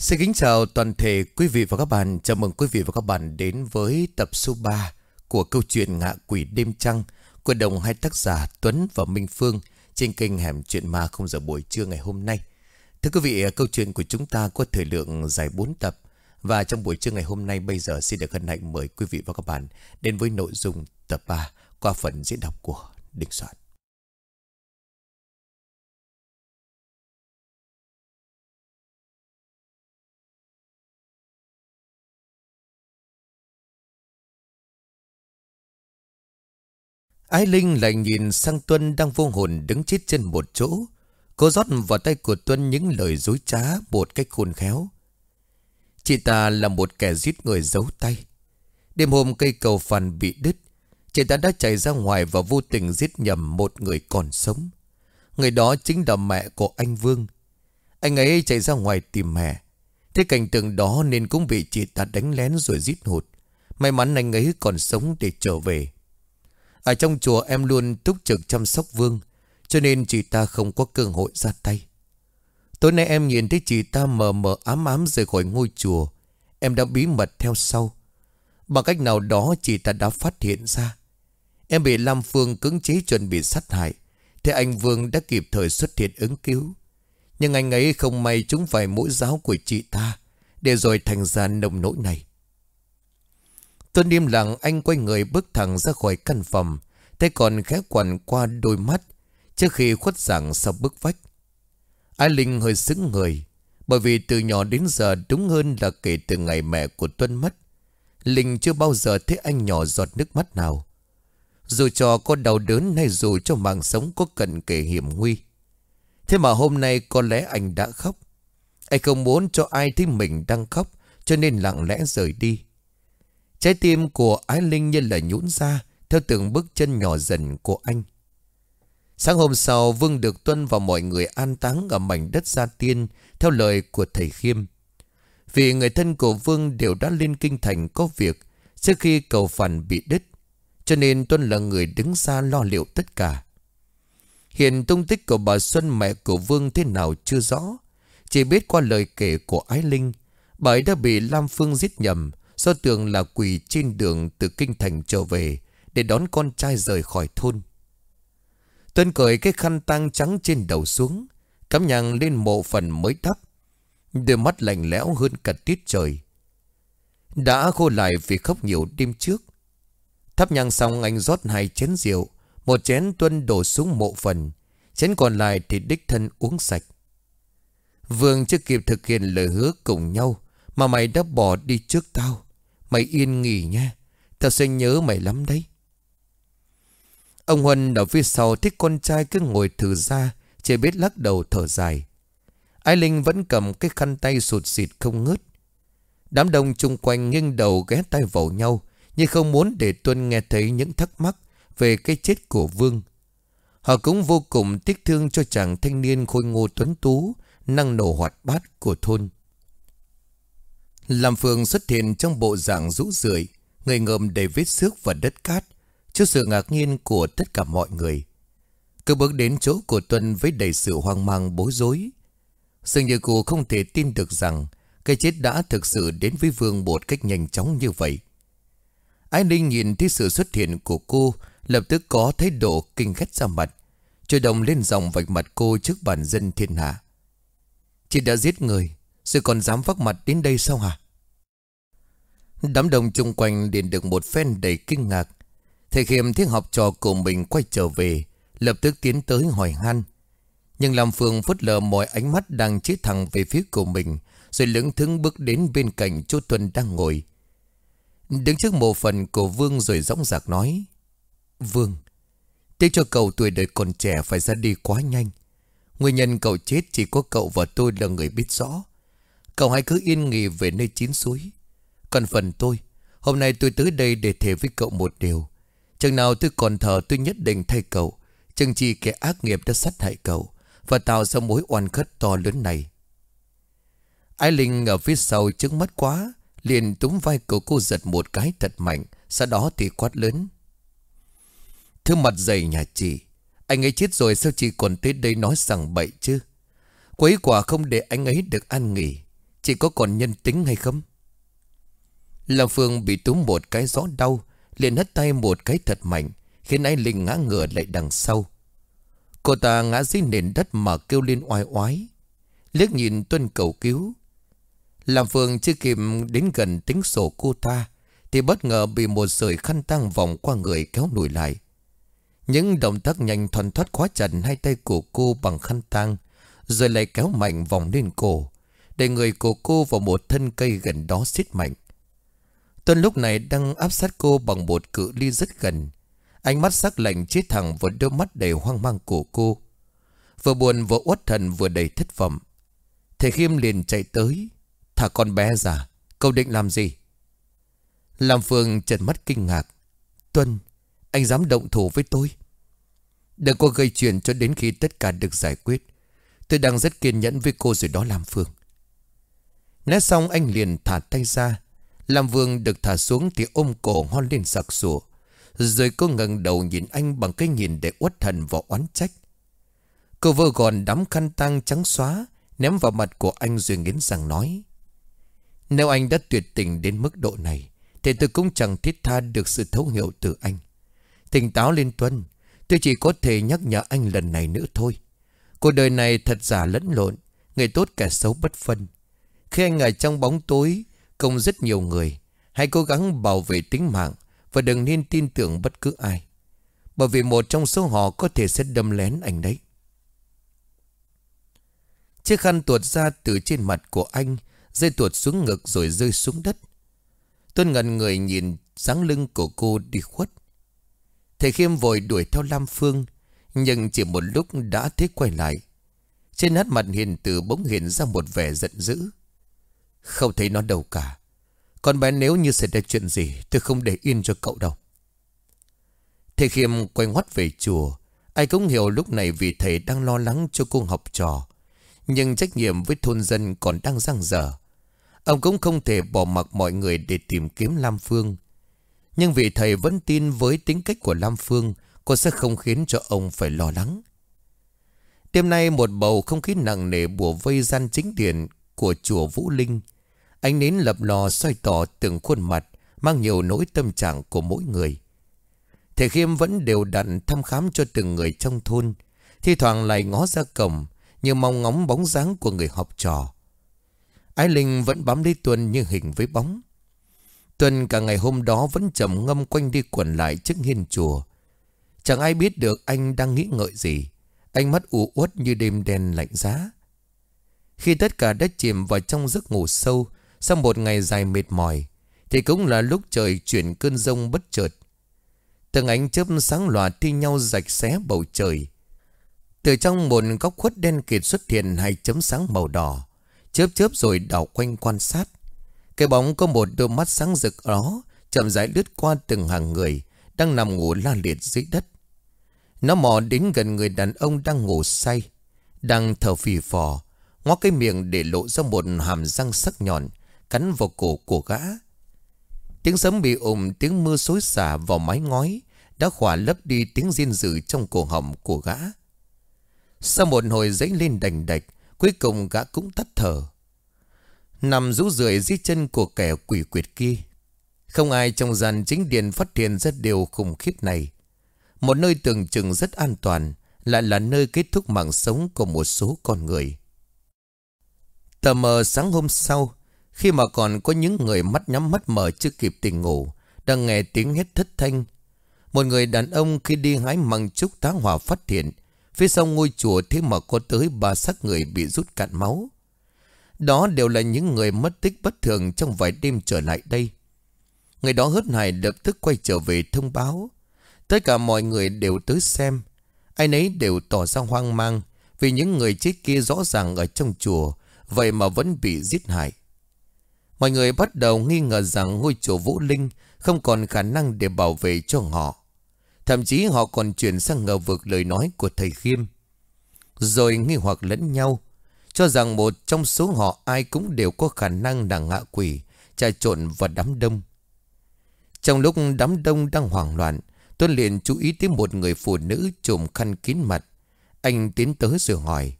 Xin kính chào toàn thể quý vị và các bạn. Chào mừng quý vị và các bạn đến với tập số 3 của câu chuyện Ngạ Quỷ Đêm Trăng của đồng hai tác giả Tuấn và Minh Phương trên kênh Hẻm Chuyện Ma không giờ buổi trưa ngày hôm nay. Thưa quý vị, câu chuyện của chúng ta có thời lượng dài 4 tập và trong buổi trưa ngày hôm nay bây giờ xin được hân hạnh mời quý vị và các bạn đến với nội dung tập 3 qua phần diễn đọc của Đình Soạn. Ái Linh lại nhìn sang Tuân đang vô hồn đứng chết trên một chỗ. Cô rót vào tay của Tuân những lời dối trá một cách khôn khéo. Chị ta là một kẻ giết người giấu tay. Đêm hôm cây cầu phàn bị đứt. Chị ta đã chạy ra ngoài và vô tình giết nhầm một người còn sống. Người đó chính là mẹ của anh Vương. Anh ấy chạy ra ngoài tìm mẹ. Thế cảnh tượng đó nên cũng bị chị ta đánh lén rồi giết hụt. May mắn anh ấy còn sống để trở về. Ở trong chùa em luôn túc trực chăm sóc Vương, Cho nên chị ta không có cơ hội ra tay. Tối nay em nhìn thấy chị ta mờ mờ ám ám rời khỏi ngôi chùa, Em đã bí mật theo sau. Bằng cách nào đó chị ta đã phát hiện ra. Em bị Lam Phương cứng chế chuẩn bị sát hại Thế anh Vương đã kịp thời xuất hiện ứng cứu. Nhưng anh ấy không may chúng phải mũi giáo của chị ta, Để rồi thành ra nồng nỗi này. Tuân im lặng anh quay người bước thẳng ra khỏi căn phòng. Tay còn khẽ quằn qua đôi mắt, Trước khi khuất dạng sau bức vách. Ai Linh hơi sững người, Bởi vì từ nhỏ đến giờ đúng hơn là kể từ ngày mẹ của Tuân mất. Linh chưa bao giờ thấy anh nhỏ giọt nước mắt nào. Dù cho có đau đớn hay dù cho mạng sống có cận kề hiểm nguy. Thế mà hôm nay có lẽ anh đã khóc. Anh không muốn cho ai thấy mình đang khóc, Cho nên lặng lẽ rời đi. Trái tim của Ái Linh như là nhũn ra, Theo từng bước chân nhỏ dần của anh. Sáng hôm sau, Vương được tuân vào mọi người an táng Ở mảnh đất gia tiên, Theo lời của thầy Khiêm. Vì người thân của Vương đều đã lên kinh thành có việc, Trước khi cầu phản bị đứt, Cho nên Tuân là người đứng ra lo liệu tất cả. Hiện tung tích của bà Xuân mẹ của Vương thế nào chưa rõ, Chỉ biết qua lời kể của Ái Linh, Bà ấy đã bị Lam Phương giết nhầm Do tưởng là quỳ trên đường từ kinh thành trở về Để đón con trai rời khỏi thôn. Tuân cởi cái khăn tang trắng trên đầu xuống, Cắm nhang lên mộ phần mới thắp. Đôi mắt lạnh lẽo hơn cả tiết trời. Đã khô lại vì khóc nhiều đêm trước. Thắp nhang xong anh rót hai chén rượu, Một chén Tuân đổ xuống mộ phần, Chén còn lại thì đích thân uống sạch. Vương chưa kịp thực hiện lời hứa cùng nhau, Mà mày đã bỏ đi trước tao. Mày yên nghỉ nha. Tao sẽ nhớ mày lắm đấy. Ông Huân ở phía sau thích con trai cứ ngồi thử ra Chỉ biết lắc đầu thở dài. Ai Linh vẫn cầm cái khăn tay sụt xịt không ngớt. Đám đông chung quanh nghiêng đầu ghé tay vào nhau Nhưng không muốn để Tuân nghe thấy những thắc mắc Về cái chết của Vương. Họ cũng vô cùng tiếc thương cho chàng thanh niên khôi ngô tuấn tú, Năng nổ hoạt bát của thôn làm Phương xuất hiện trong bộ dạng rũ rượi, người ngợm đầy vết xước và đất cát, trước sự ngạc nhiên của tất cả mọi người. Cứ bước đến chỗ của Tuân với đầy sự hoang mang bối rối. Dường như cô không thể tin được rằng cái chết đã thực sự đến với Vương một cách nhanh chóng như vậy. Ái Ninh nhìn thấy sự xuất hiện của cô, lập tức có thái độ kinh ghét ra mặt. Trời đồng lên dòng vạch mặt cô trước bản dân thiên hạ. Chị đã giết người, rồi còn dám vác mặt đến đây sao hả? Đám đông chung quanh liền được một phen đầy kinh ngạc. Thầy Khiêm thấy học trò của mình quay trở về, lập tức tiến tới hỏi han. Nhưng Lam Phương phớt lờ mọi ánh mắt đang chỉ thẳng về phía của mình, rồi lững thững bước đến bên cạnh chú Tuân đang ngồi. Đứng trước mộ phần của Vương rồi dõng dạc nói. Vương, tiếc cho cậu tuổi đời còn trẻ phải ra đi quá nhanh. Nguyên nhân cậu chết chỉ có cậu và tôi là người biết rõ. Cậu hãy cứ yên nghỉ về nơi chín suối. Còn phần tôi. Hôm nay tôi tới đây để thề với cậu một điều. Chừng nào tôi còn thở tôi nhất định thay cậu. Chừng chi kẻ ác nghiệp đã sát hại cậu Và tạo ra mối oan khất to lớn này. Ái Linh ở phía sau trước mắt quá, Liền túm vai cậu cô giật một cái thật mạnh, Sau đó thì quát lớn. Thứ mặt dày nhà chị, Anh ấy chết rồi sao chị còn tới đây nói rằng bậy chứ? Quấy quả không để anh ấy được an nghỉ. Chị có còn nhân tính hay không? Lâm Phương bị túm một cái gió đau, liền hất tay một cái thật mạnh, Khiến anh Linh ngã ngửa lại đằng sau. Cô ta ngã dưới nền đất mà kêu lên oai oái. Liếc nhìn Tuân cầu cứu. Làm Phương chưa kịp đến gần tính sổ cô ta, Thì bất ngờ bị một sợi khăn tăng vòng qua người kéo nổi lại. Những động tác nhanh thoăn thoát khóa chặt hai tay của cô bằng khăn tăng Rồi lại kéo mạnh vòng lên cổ, Để người của cô vào một thân cây gần đó xít mạnh. Tuân lúc này đang áp sát cô bằng một cự ly rất gần. Ánh mắt sắc lạnh chết thẳng vào đôi mắt đầy hoang mang của cô. Vừa buồn vừa uất thần vừa đầy thất vọng. Thầy Khiêm liền chạy tới. Thả con bé ra, Cậu định làm gì? Làm Phương trần mắt kinh ngạc. Tuân, Anh dám động thủ với tôi. Đừng có gây chuyện cho đến khi tất cả được giải quyết. Tôi đang rất kiên nhẫn với cô rồi đó làm Phương. Nói xong anh liền thả tay ra Lam Vương được thả xuống thì ôm cổ hon lên sặc sụa. Rồi cô ngẩng đầu nhìn anh bằng cái nhìn để uất thần và oán trách. Cô vơ gòn đám khăn tang trắng xóa, ném vào mặt của anh rồi nghiến rằng nói. Nếu anh đã tuyệt tình đến mức độ này, thì tôi cũng chẳng thiết tha được sự thấu hiểu từ anh. Tỉnh táo lên Tuân, tôi chỉ có thể nhắc nhở anh lần này nữa thôi. Cuộc đời này thật giả lẫn lộn, người tốt kẻ xấu bất phân. Khi anh ở trong bóng tối, công rất nhiều người. Hãy cố gắng bảo vệ tính mạng và đừng nên tin tưởng bất cứ ai. Bởi vì một trong số họ có thể sẽ đâm lén anh đấy. Chiếc khăn tuột ra từ trên mặt của anh, rơi tuột xuống ngực rồi rơi xuống đất. Tuân ngần người nhìn dáng lưng của cô đi khuất. Thầy Khiêm vội đuổi theo Lam Phương, nhưng chỉ một lúc đã thấy quay lại. Trên nét mặt hiền từ bỗng hiện ra một vẻ giận dữ. Không thấy nó đâu cả. Con bé nếu như xảy ra chuyện gì, Tôi không để yên cho cậu đâu. Thầy Khiêm quay ngoắt về chùa. Ai cũng hiểu lúc này vì thầy đang lo lắng cho cô học trò. Nhưng trách nhiệm với thôn dân còn đang răng dở. Ông cũng không thể bỏ mặc mọi người để tìm kiếm Lam Phương. Nhưng vì thầy vẫn tin với tính cách của Lam Phương, Cô sẽ không khiến cho ông phải lo lắng. Đêm nay một bầu không khí nặng nề bùa vây gian chính điện của chùa Vũ Linh. Ánh nến lập lò xoay tỏ từng khuôn mặt, mang nhiều nỗi tâm trạng của mỗi người. Thầy Khiêm vẫn đều đặn thăm khám cho từng người trong thôn, thi thoảng lại ngó ra cổng, như mong ngóng bóng dáng của người học trò. Ái Linh vẫn bám lấy Tuân như hình với bóng. Tuân cả ngày hôm đó vẫn trầm ngâm quanh đi quẩn lại trước hiên chùa. Chẳng ai biết được anh đang nghĩ ngợi gì. Ánh mắt u uất như đêm đen lạnh giá. Khi tất cả đã chìm vào trong giấc ngủ sâu sau một ngày dài mệt mỏi, Thì cũng là lúc trời chuyển cơn rông bất chợt. Từng ánh chớp sáng loạt thi nhau rạch xé bầu trời. Từ trong một góc khuất đen kịt xuất hiện hai chấm sáng màu đỏ, Chớp chớp rồi đảo quanh quan sát. Cái bóng có một đôi mắt sáng rực đó Chậm rãi lướt qua từng hàng người Đang nằm ngủ la liệt dưới đất. Nó mò đến gần người đàn ông đang ngủ say, Đang thở phì phò, Ngoác cái miệng để lộ ra một hàm răng sắc nhọn. Cắn vào cổ của gã. Tiếng sấm bị ồm Tiếng mưa xối xả vào mái ngói Đã khỏa lấp đi tiếng riêng dự Trong cổ họng của gã. Sau một hồi dãy lên đành đạch Cuối cùng gã cũng tắt thở. Nằm rũ rượi dưới chân của kẻ quỷ quyệt kia Không ai trong gian chính điện phát hiện rất điều khủng khiếp này. Một nơi tưởng chừng rất an toàn Lại là nơi kết thúc mạng sống của một số con người. Tờ mờ sáng hôm sau, khi mà còn có những người mắt nhắm mắt mở chưa kịp tỉnh ngủ, đang nghe tiếng hét thất thanh. Một người đàn ông khi đi hái măng trúc tá hỏa phát hiện, phía sau ngôi chùa thế mà có tới ba xác người bị rút cạn máu. Đó đều là những người mất tích bất thường trong vài đêm trở lại đây. Người đó hớt hải lập tức quay trở về thông báo. Tất cả mọi người đều tới xem. Ai nấy đều tỏ ra hoang mang vì những người chết kia rõ ràng ở trong chùa Vậy mà vẫn bị giết hại Mọi người bắt đầu nghi ngờ rằng ngôi chùa Vũ Linh không còn khả năng để bảo vệ cho họ. Thậm chí họ còn chuyển sang ngờ vực lời nói của thầy Khiêm. Rồi nghi hoặc lẫn nhau, cho rằng một trong số họ ai cũng đều có khả năng là ngạ quỷ, trà trộn và đám đông. Trong lúc đám đông đang hoảng loạn, Tuân liền chú ý tới một người phụ nữ trùm khăn kín mặt. Anh tiến tới rồi hỏi.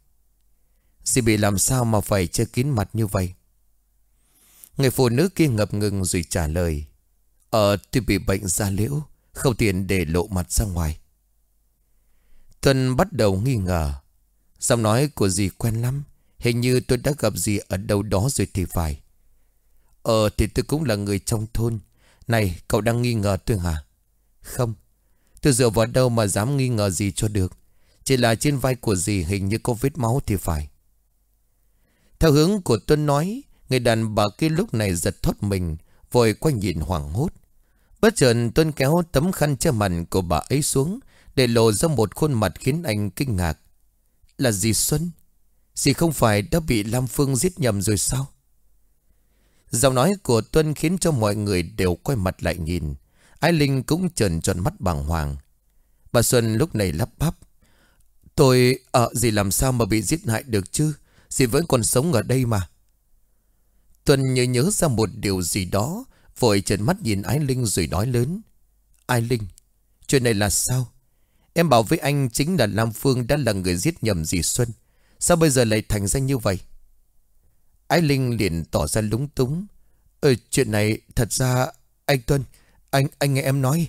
Dì bị làm sao mà phải che kín mặt như vậy? Người phụ nữ kia ngập ngừng rồi trả lời Ờ tôi bị bệnh da liễu, Không tiện để lộ mặt ra ngoài. Tuân bắt đầu nghi ngờ. Giọng nói của dì quen lắm, Hình như tôi đã gặp dì ở đâu đó rồi thì phải. Ờ thì tôi cũng là người trong thôn. Này, cậu đang nghi ngờ tôi hả? Không, Tôi dựa vào đâu mà dám nghi ngờ gì cho được. Chỉ là trên vai của dì hình như có vết máu thì phải. Theo hướng của Tuân nói Người đàn bà kia lúc này giật thoát mình Vội quay nhìn hoảng hốt. Bất chợt Tuân kéo tấm khăn che mặt của bà ấy xuống Để lộ ra một khuôn mặt khiến anh kinh ngạc. Là dì Xuân? Dì không phải đã bị Lam Phương giết nhầm rồi sao? Giọng nói của Tuân khiến cho mọi người đều quay mặt lại nhìn. Ái Linh cũng trần tròn mắt bàng hoàng. Bà Xuân lúc này lắp bắp. Tôi, ờ, à, dì làm sao mà bị giết hại được chứ? Dì vẫn còn sống ở đây mà. Tuân nhớ nhớ ra một điều gì đó, Vội trợn mắt nhìn Ái Linh rồi nói lớn. Ái Linh, Chuyện này là sao? Em bảo với anh chính là Lam Phương đã là người giết nhầm dì Xuân. Sao bây giờ lại thành ra như vậy? Ái Linh liền tỏ ra lúng túng. Ừ chuyện này thật ra, Anh Tuân, Anh anh nghe em nói.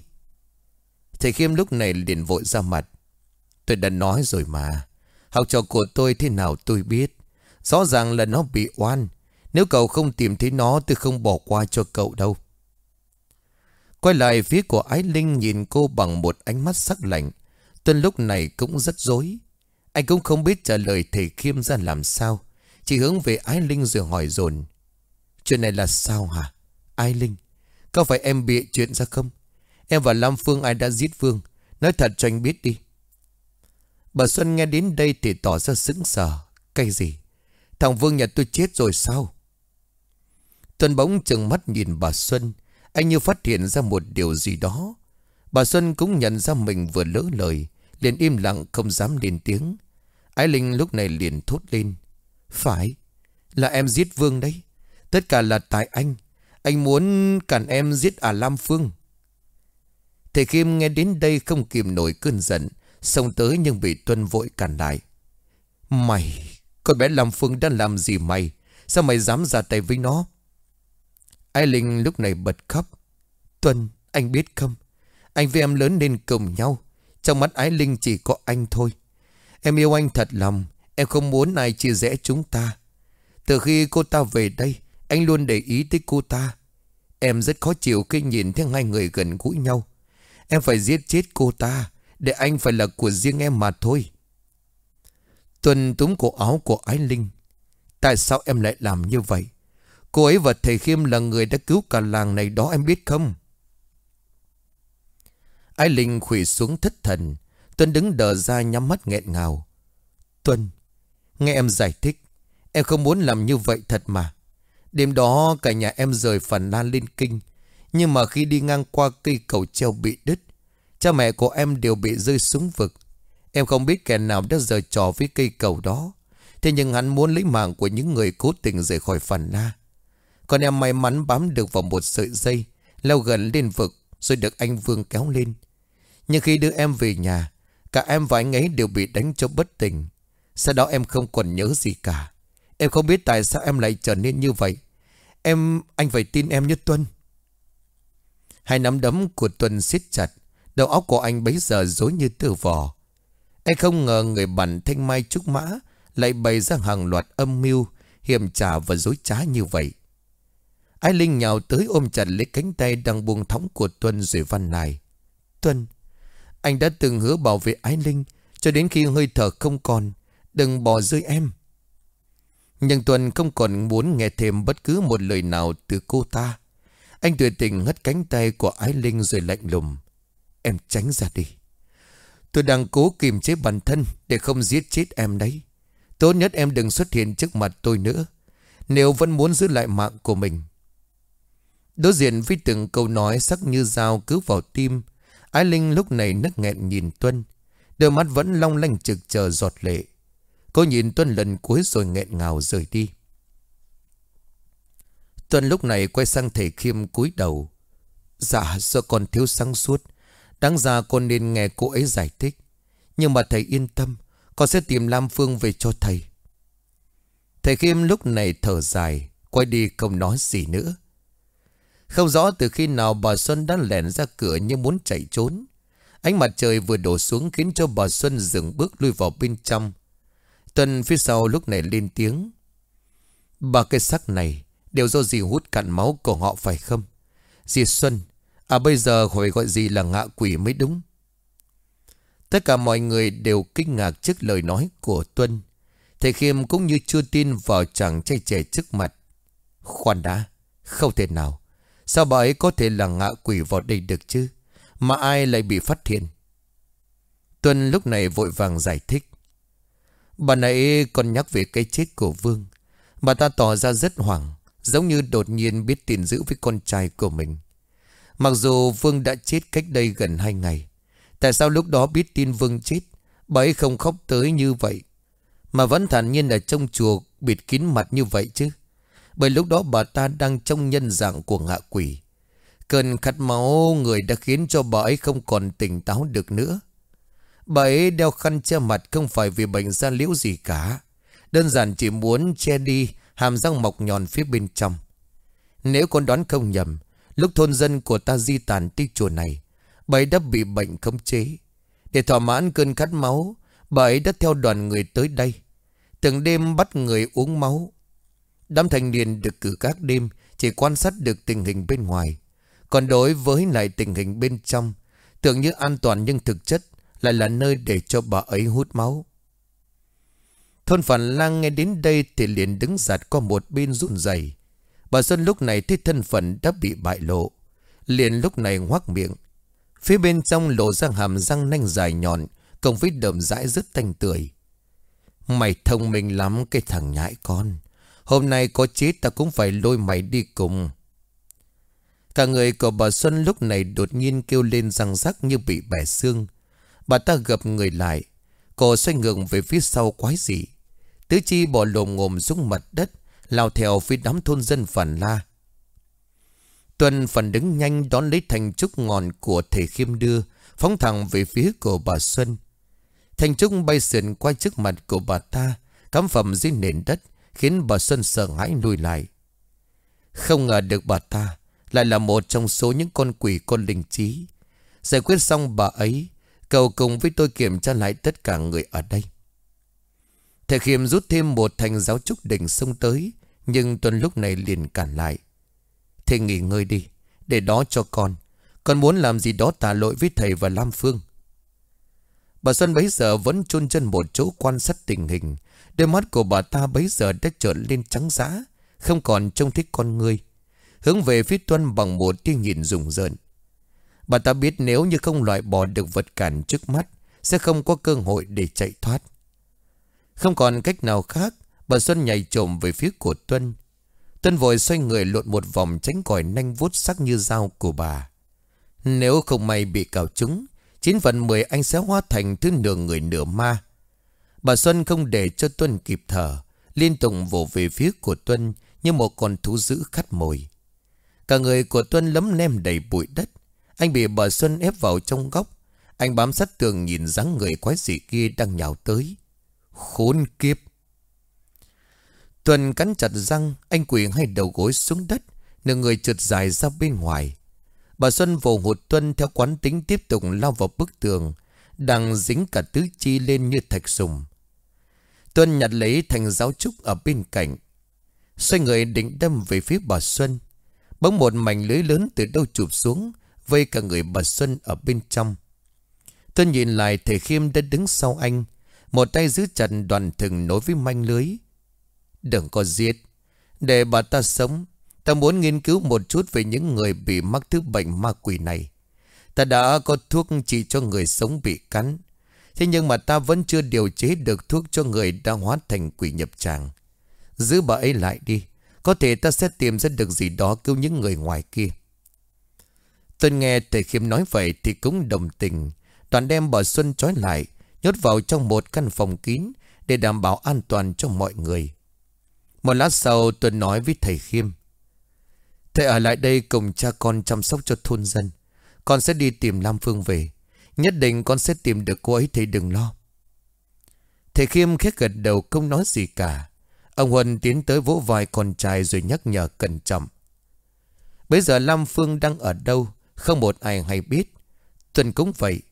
Thầy Khiêm lúc này liền vội ra mặt. Tôi đã nói rồi mà. Học trò của tôi thế nào tôi biết. Rõ ràng là nó bị oan. Nếu cậu không tìm thấy nó, tôi không bỏ qua cho cậu đâu. Quay lại phía của Ái Linh nhìn cô bằng một ánh mắt sắc lạnh. Tuân lúc này cũng rất dối Anh cũng không biết trả lời thầy Khiêm ra làm sao. Chỉ hướng về Ái Linh rồi hỏi dồn. Chuyện này là sao hả? Ái Linh, Có phải em bịa chuyện ra không? Em và Lam Phương ai đã giết Vương Nói thật cho anh biết đi. Bà Xuân nghe đến đây thì tỏ ra sững sờ. Cái gì? Thằng Vương nhà tôi chết rồi sao? Tuân bỗng chừng mắt nhìn bà Xuân. Anh như phát hiện ra một điều gì đó. Bà Xuân cũng nhận ra mình vừa lỡ lời, Liền im lặng không dám lên tiếng. Ái Linh lúc này liền thốt lên. Phải, Là em giết Vương đấy. Tất cả là tại anh. Anh muốn cản em giết à Lam Phương. Thầy Kim nghe đến đây không kìm nổi cơn giận, Xông tới nhưng bị Tuân vội cản lại. Mày, Con bé Lam Phương đã làm gì mày? Sao mày dám ra tay với nó? Ai Linh lúc này bật khóc. Tuân, anh biết không? Anh với em lớn lên cùng nhau. Trong mắt Ái Linh chỉ có anh thôi. Em yêu anh thật lòng. Em không muốn ai chia rẽ chúng ta. Từ khi cô ta về đây, Anh luôn để ý tới cô ta. Em rất khó chịu khi nhìn thấy hai người gần gũi nhau. Em phải giết chết cô ta, Để anh phải là của riêng em mà thôi. Tuần túm cổ áo của Ái Linh. Tại sao em lại làm như vậy? Cô ấy và thầy Khiêm là người đã cứu cả làng này đó, em biết không? Ái Linh khủy xuống thất thần. Tuân đứng đờ ra nhắm mắt nghẹn ngào. Tuân Nghe em giải thích. Em không muốn làm như vậy thật mà. Đêm đó cả nhà em rời phần lan lên kinh. Nhưng mà khi đi ngang qua cây cầu treo bị đứt, Cha mẹ của em đều bị rơi xuống vực. Em không biết kẻ nào đã rời trò với cây cầu đó. Thế nhưng hắn muốn lấy mạng của những người cố tình rời khỏi phần la. Còn em may mắn bám được vào một sợi dây Leo gần lên vực Rồi được anh Vương kéo lên. Nhưng khi đưa em về nhà Cả em và anh ấy đều bị đánh cho bất tỉnh. Sau đó em không còn nhớ gì cả. Em không biết tại sao em lại trở nên như vậy. Em, anh phải tin em như Tuân. Hai nắm đấm của Tuân siết chặt Đầu óc của anh bấy giờ dối như tơ vò. Anh không ngờ người bạn thanh mai trúc mã Lại bày ra hàng loạt âm mưu Hiểm trả và dối trá như vậy. Ái Linh nhào tới ôm chặt lấy cánh tay đang buông thõng của Tuân rồi văn lại Tuân, Anh đã từng hứa bảo vệ Ái Linh Cho đến khi hơi thở không còn. Đừng bỏ rơi em. Nhưng Tuân không còn muốn nghe thêm bất cứ một lời nào từ cô ta. Anh tuyệt tình hất cánh tay của Ái Linh rồi lạnh lùng. Em tránh ra đi. Tôi đang cố kiềm chế bản thân Để không giết chết em đấy. Tốt nhất em đừng xuất hiện trước mặt tôi nữa. Nếu vẫn muốn giữ lại mạng của mình Đối diện với từng câu nói sắc như dao cứ vào tim, Ái Linh lúc này nức nghẹn nhìn Tuân. Đôi mắt vẫn long lanh trực chờ giọt lệ. Cô nhìn Tuân lần cuối rồi nghẹn ngào rời đi. Tuân lúc này quay sang thầy Khiêm cúi đầu. Dạ do còn thiếu sáng suốt. Đáng ra con nên nghe cô ấy giải thích. Nhưng mà thầy yên tâm, Con sẽ tìm Lam Phương về cho thầy. Thầy Khiêm lúc này thở dài, Quay đi không nói gì nữa. Không rõ từ khi nào bà Xuân đã lẻn ra cửa như muốn chạy trốn Ánh mặt trời vừa đổ xuống khiến cho bà Xuân dừng bước lui vào bên trong Tuân phía sau lúc này lên tiếng Ba cái sắc này đều do dì hút cạn máu của họ phải không? Dì Xuân, à bây giờ hỏi gọi gì là ngạ quỷ mới đúng. Tất cả mọi người đều kinh ngạc trước lời nói của Tuân. Thầy Khiêm cũng như chưa tin vào chàng trai trẻ trước mặt. Khoan đã, không thể nào. Sao bà ấy có thể là ngạ quỷ vào đây được chứ? Mà ai lại bị phát hiện? Tuân lúc này vội vàng giải thích. Bà nãy còn nhắc về cái chết của Vương. Bà ta tỏ ra rất hoảng, giống như đột nhiên biết tin dữ với con trai của mình. Mặc dù Vương đã chết cách đây gần hai ngày. Tại sao lúc đó biết tin Vương chết, bà ấy không khóc tới như vậy? Mà vẫn thản nhiên ở trong chùa bịt kín mặt như vậy chứ? Bởi lúc đó bà ta đang trong nhân dạng của ngạ quỷ. Cơn khát máu người đã khiến cho bà ấy không còn tỉnh táo được nữa. Bà ấy đeo khăn che mặt không phải vì bệnh da liễu gì cả. Đơn giản chỉ muốn che đi hàm răng mọc nhọn phía bên trong. Nếu con đoán không nhầm, lúc thôn dân của ta di tản tích chùa này, bà ấy đã bị bệnh khống chế. Để thỏa mãn cơn khát máu, bà ấy đã theo đoàn người tới đây. Từng đêm bắt người uống máu. Đám thanh niên được cử các đêm chỉ quan sát được tình hình bên ngoài. Còn đối với lại tình hình bên trong, tưởng như an toàn nhưng thực chất lại là nơi để cho bà ấy hút máu. Thôn phản lang nghe đến đây thì liền đứng giặt qua một bên run rẩy. Bà Xuân lúc này thấy thân phận đã bị bại lộ. Liền lúc này ngoác miệng. Phía bên trong lộ ra hàm răng nanh dài nhọn, cộng với đầm dãi rất tanh tươi. Mày thông minh lắm cái thằng nhãi con. Hôm nay có chết ta cũng phải lôi mày đi cùng. Cả người của bà Xuân lúc này đột nhiên kêu lên răng rắc như bị bẻ xương. Bà ta gập người lại. Cô xoay ngược về phía sau quái dị. Tứ chi bỏ lồm ngồm xuống mặt đất. Lao theo phía đám thôn dân phản la. Tuần phản đứng nhanh đón lấy thành trúc ngọn của thầy khiêm đưa. Phóng thẳng về phía của bà Xuân. Thành trúc bay sườn qua trước mặt của bà ta. Cắm phẩm dưới nền đất. Khiến bà Xuân sợ hãi lùi lại. Không ngờ được bà ta lại là một trong số những con quỷ con linh trí. Giải quyết xong bà ấy, cầu cùng với tôi kiểm tra lại tất cả người ở đây. Thầy Khiêm rút thêm một thành giáo trúc đỉnh xông tới, nhưng Tuân lúc này liền cản lại. Thầy nghỉ ngơi đi, để đó cho con. Con muốn làm gì đó tả lỗi với thầy và Lam Phương. Bà Xuân bấy giờ vẫn chôn chân một chỗ quan sát tình hình. Đôi mắt của bà ta bấy giờ đã trợn lên trắng giã không còn trông thích con người. Hướng về phía Tuân bằng một tia nhìn rùng rợn. Bà ta biết nếu như không loại bỏ được vật cản trước mắt, sẽ không có cơ hội để chạy thoát. Không còn cách nào khác, bà Xuân nhảy trộm về phía của Tuân. Tuân vội xoay người lộn một vòng tránh còi nanh vuốt sắc như dao của bà. Nếu không may bị cào trúng, chín phần mười anh sẽ hóa thành thứ nửa người nửa ma. Bà Xuân không để cho Tuân kịp thở, liên tục vỗ về phía của Tuân như một con thú dữ khát mồi. Cả người của Tuân lấm nem đầy bụi đất. Anh bị bà Xuân ép vào trong góc. Anh bám sát tường nhìn dáng người quái dị kia đang nhào tới. Khốn kiếp. Tuân cắn chặt răng, anh quỳ hai đầu gối xuống đất, nửa người trượt dài ra bên ngoài. Bà Xuân vồ hụt Tuân theo quán tính tiếp tục lao vào bức tường, đang dính cả tứ chi lên như thạch sùng. Tuân nhặt lấy thành giáo trúc ở bên cạnh, xoay người định đâm về phía bà Xuân. Bỗng một mảnh lưới lớn từ đâu chụp xuống, vây cả người bà Xuân ở bên trong. Tuân nhìn lại thầy Khiêm đã đứng sau anh, một tay giữ chặt đoàn thừng nối với manh lưới. Đừng có giết. Để bà ta sống. Ta muốn nghiên cứu một chút về những người bị mắc thứ bệnh ma quỷ này. Ta đã có thuốc trị cho người sống bị cắn. Thế nhưng mà ta vẫn chưa điều chế được thuốc cho người đang hóa thành quỷ nhập tràng. Giữ bà ấy lại đi. Có thể ta sẽ tìm ra được gì đó cứu những người ngoài kia. Tôi nghe thầy Khiêm nói vậy thì cũng đồng tình. Toàn đem bà Xuân trói lại, nhốt vào trong một căn phòng kín để đảm bảo an toàn cho mọi người. Một lát sau tôi nói với thầy Khiêm. Thầy ở lại đây cùng cha con chăm sóc cho thôn dân. Con sẽ đi tìm Lam Phương về. Nhất định con sẽ tìm được cô ấy thầy đừng lo. Thầy Khiêm khét gật đầu không nói gì cả. Ông Huân tiến tới vỗ vai con trai rồi nhắc nhở cẩn trọng. Bây giờ Lam Phương đang ở đâu? Không một ai hay biết. Tuần cũng vậy.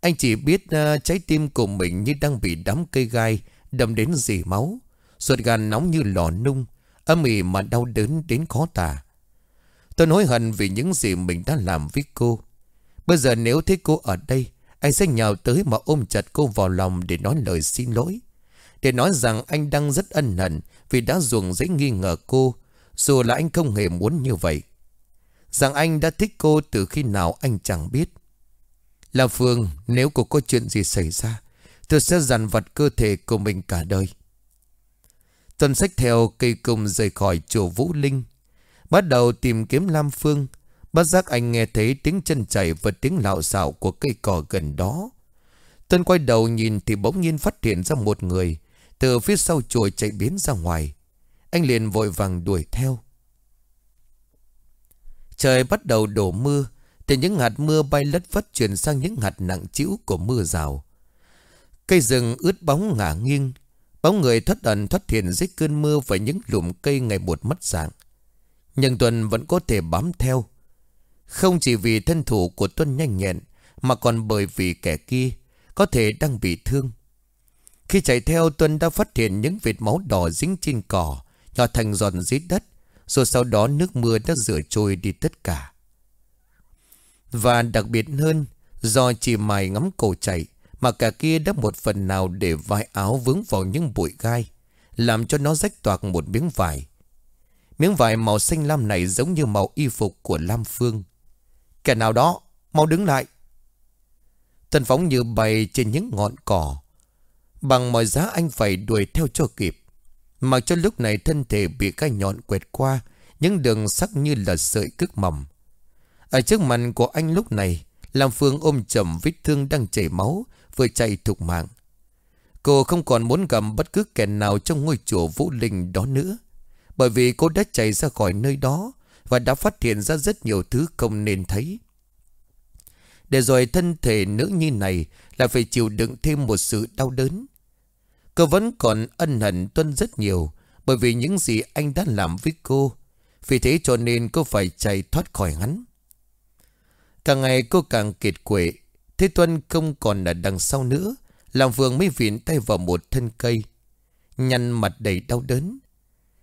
Anh chỉ biết uh, trái tim của mình như đang bị đám cây gai Đâm đến dì máu. Ruột gan nóng như lò nung. Âm ỉ mà đau đớn đến khó tả. Tôi hối hận vì những gì mình đã làm với cô. Bây giờ nếu thấy cô ở đây, Anh sẽ nhào tới mà ôm chặt cô vào lòng để nói lời xin lỗi. Để nói rằng anh đang rất ân hận Vì đã ruồng giấy nghi ngờ cô, Dù là anh không hề muốn như vậy. Rằng anh đã thích cô từ khi nào anh chẳng biết. Là Phương, Nếu cô có chuyện gì xảy ra, Tôi sẽ dằn vặt cơ thể của mình cả đời. Tuần sách theo cây cung rời khỏi chùa Vũ Linh, Bắt đầu tìm kiếm Lam Phương bất giác anh nghe thấy tiếng chân chảy và tiếng lạo xạo của cây cỏ gần đó. Tân quay đầu nhìn thì bỗng nhiên phát hiện ra một người từ phía sau chùa chạy biến ra ngoài. Anh liền vội vàng đuổi theo. Trời bắt đầu đổ mưa, Thì những hạt mưa bay lất phất chuyển sang những hạt nặng chịu của mưa rào Cây rừng ướt bóng ngả nghiêng, Bóng người thoát ẩn thoát hiện dưới cơn mưa Và những lùm cây ngày một mất dạng Nhưng Tuần vẫn có thể bám theo không chỉ vì thân thủ của Tuân nhanh nhẹn, Mà còn bởi vì kẻ kia Có thể đang bị thương. Khi chạy theo, Tuân đã phát hiện những vệt máu đỏ dính trên cỏ, Nhỏ thành giòn dưới đất, rồi sau đó nước mưa đã rửa trôi đi tất cả. Và đặc biệt hơn, Do chỉ mài ngắm cổ chạy, Mà cả kia đã một phần nào để vai áo vướng vào những bụi gai, Làm cho nó rách toạc một miếng vải. Miếng vải màu xanh lam này giống như màu y phục của Lam Phương. Kẻ nào đó, Mau đứng lại. Tân phóng như bay trên những ngọn cỏ. Bằng mọi giá anh phải đuổi theo cho kịp. Mặc cho lúc này thân thể bị cái nhọn quẹt qua, Những đường sắc như là sợi cước mầm. Ở trước mặt của anh lúc này, Lam Phương ôm chầm vết thương đang chảy máu, Vừa chạy thục mạng. Cô không còn muốn gặp bất cứ kẻ nào Trong ngôi chùa Vũ Linh đó nữa, Bởi vì cô đã chạy ra khỏi nơi đó và đã phát hiện ra rất nhiều thứ không nên thấy. Để rồi thân thể nữ nhi này Lại phải chịu đựng thêm một sự đau đớn. Cô vẫn còn ân hận Tuân rất nhiều Bởi vì những gì anh đã làm với cô. Vì thế cho nên cô phải chạy thoát khỏi hắn. Càng ngày cô càng kiệt quệ, Thế Tuân không còn ở đằng sau nữa, Làm vườn mới viện tay vào một thân cây, Nhăn mặt đầy đau đớn.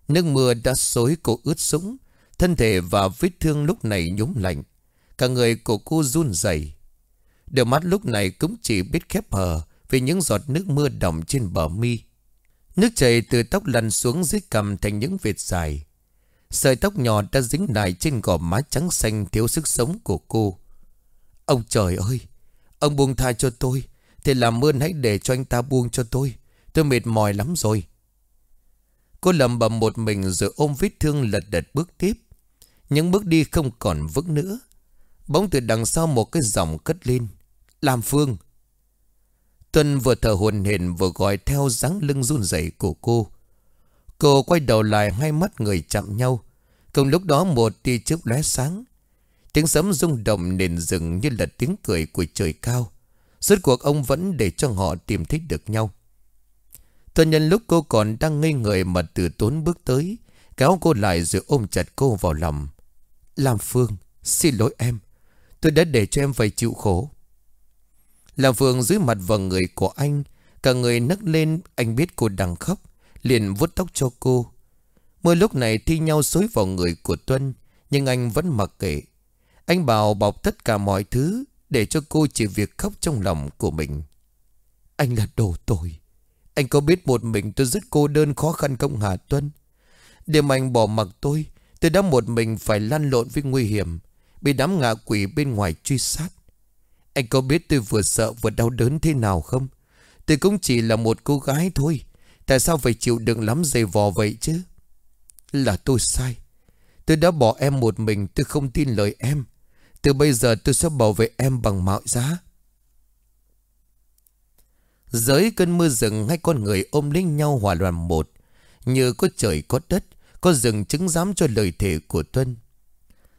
Nước mưa đã xối cô ướt sũng Thân thể và vết thương lúc này nhúm lạnh Cả người của cô run rẩy Đôi mắt lúc này cũng chỉ biết khép hờ vì những giọt nước mưa đọng trên bờ mi. Nước chảy từ tóc lăn xuống dưới cằm thành những vệt dài. Sợi tóc nhỏ đã dính lại trên gò má trắng xanh thiếu sức sống của cô. Ông trời ơi! Ông buông tha cho tôi. Thì làm ơn hãy để cho anh ta buông cho tôi. Tôi mệt mỏi lắm rồi. Cô lầm bầm một mình rồi ôm vết thương lật đật bước tiếp. Những bước đi không còn vững nữa. Bỗng từ đằng sau một cái dòng cất lên. lam Phương! Tuân vừa thở hồn hển vừa gọi theo dáng lưng run rẩy của cô. Cô quay đầu lại hai mắt người chạm nhau. Cùng lúc đó một tia chớp lóe sáng. Tiếng sấm rung động nền rừng như là tiếng cười của trời cao. Suốt cuộc ông vẫn để cho họ tìm thấy được nhau. Tuân nhân lúc cô còn đang ngây người mà từ tốn bước tới. Kéo cô lại rồi ôm chặt cô vào lòng. Lam Phương, xin lỗi em. Tôi đã để cho em phải chịu khổ. Lam Phương dưới mặt vào người của anh Cả người nấc lên Anh biết cô đang khóc Liền vuốt tóc cho cô. Mưa lúc này thi nhau xối vào người của Tuân Nhưng anh vẫn mặc kệ. Anh bảo bọc tất cả mọi thứ Để cho cô chỉ việc khóc trong lòng của mình. Anh là đồ tồi Anh có biết một mình tôi rất cô đơn khó khăn không Hà Tuân? Đêm anh bỏ mặc tôi Tôi đã một mình phải lăn lộn với nguy hiểm Bị đám ngạ quỷ bên ngoài truy sát anh có biết tôi vừa sợ vừa đau đớn thế nào không? Tôi cũng chỉ là một cô gái thôi. Tại sao phải chịu đựng lắm dày vò vậy chứ? Là tôi sai. Tôi đã bỏ em một mình tôi không tin lời em. Từ bây giờ tôi sẽ bảo vệ em bằng mọi giá. Dưới cơn mưa rừng hai con người ôm lấy nhau hòa đoàn một. Như có trời có đất, có dừng chứng giám cho lời thề của Tuân.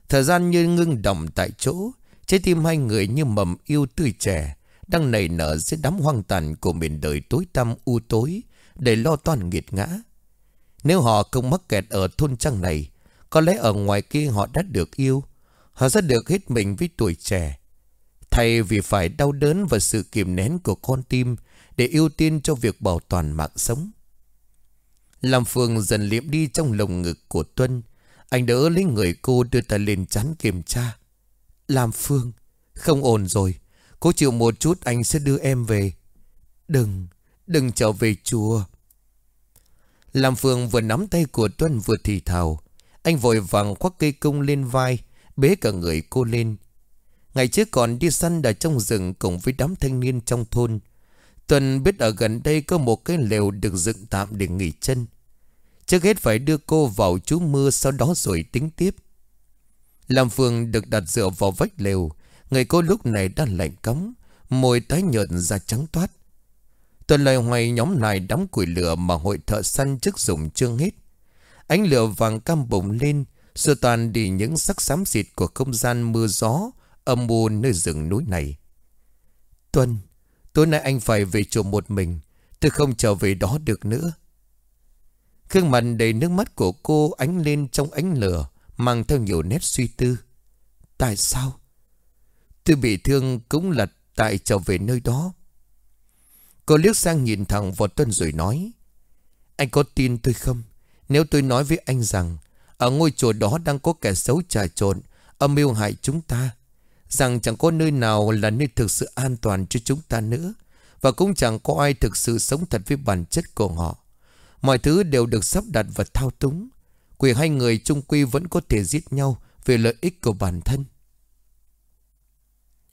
Thời gian như ngưng động tại chỗ, Trái tim hai người như mầm yêu tươi trẻ Đang nảy nở dưới đám hoang tàn của miền đời tối tăm u tối Để lo toan nghiệt ngã Nếu họ không mắc kẹt ở thôn trăng này Có lẽ ở ngoài kia họ đã được yêu Họ sẽ được hết mình với tuổi trẻ Thay vì phải đau đớn và sự kìm nén của con tim Để ưu tiên cho việc bảo toàn mạng sống làm Phương dần liệm đi trong lồng ngực của Tuân. Anh đỡ lấy người cô đưa tay lên chán kiểm tra. Làm Phương, Không ổn rồi. Cố chịu một chút anh sẽ đưa em về. Đừng Đừng trở về chùa. Làm Phương vừa nắm tay của Tuân vừa thì thào. Anh vội vàng khoác cây cung lên vai, Bế cả người cô lên. Ngày trước còn đi săn ở trong rừng Cùng với đám thanh niên trong thôn. Tuần biết ở gần đây có một cái lều được dựng tạm để nghỉ chân. Trước hết phải đưa cô vào trú mưa, Sau đó rồi tính tiếp. Làm Phương được đặt dựa vào vách lều. Người cô lúc này đang lạnh cống, Môi tái nhợt da trắng toát. Tuần lời hoài nhóm lại đóng củi lửa Mà hội thợ săn trước dùng chương hết. Ánh lửa vàng cam bùng lên, Xua toàn đi những sắc xám xịt Của không gian mưa gió Âm u nơi rừng núi này. Tuần. Tối nay anh phải về chùa một mình. Tôi không trở về đó được nữa. Khương mặt đầy nước mắt của cô ánh lên trong ánh lửa, Mang theo nhiều nét suy tư. Tại sao? Tôi bị thương cũng là tại trở về nơi đó. Cô liếc sang nhìn thẳng vào Tuân rồi nói, Anh có tin tôi không? Nếu tôi nói với anh rằng, Ở ngôi chùa đó đang có kẻ xấu trà trộn, Âm mưu hại chúng ta Rằng chẳng có nơi nào là nơi thực sự an toàn cho chúng ta nữa, Và cũng chẳng có ai thực sự sống thật với bản chất của họ. Mọi thứ đều được sắp đặt và thao túng. Quyền hai người chung quy vẫn có thể giết nhau Vì lợi ích của bản thân.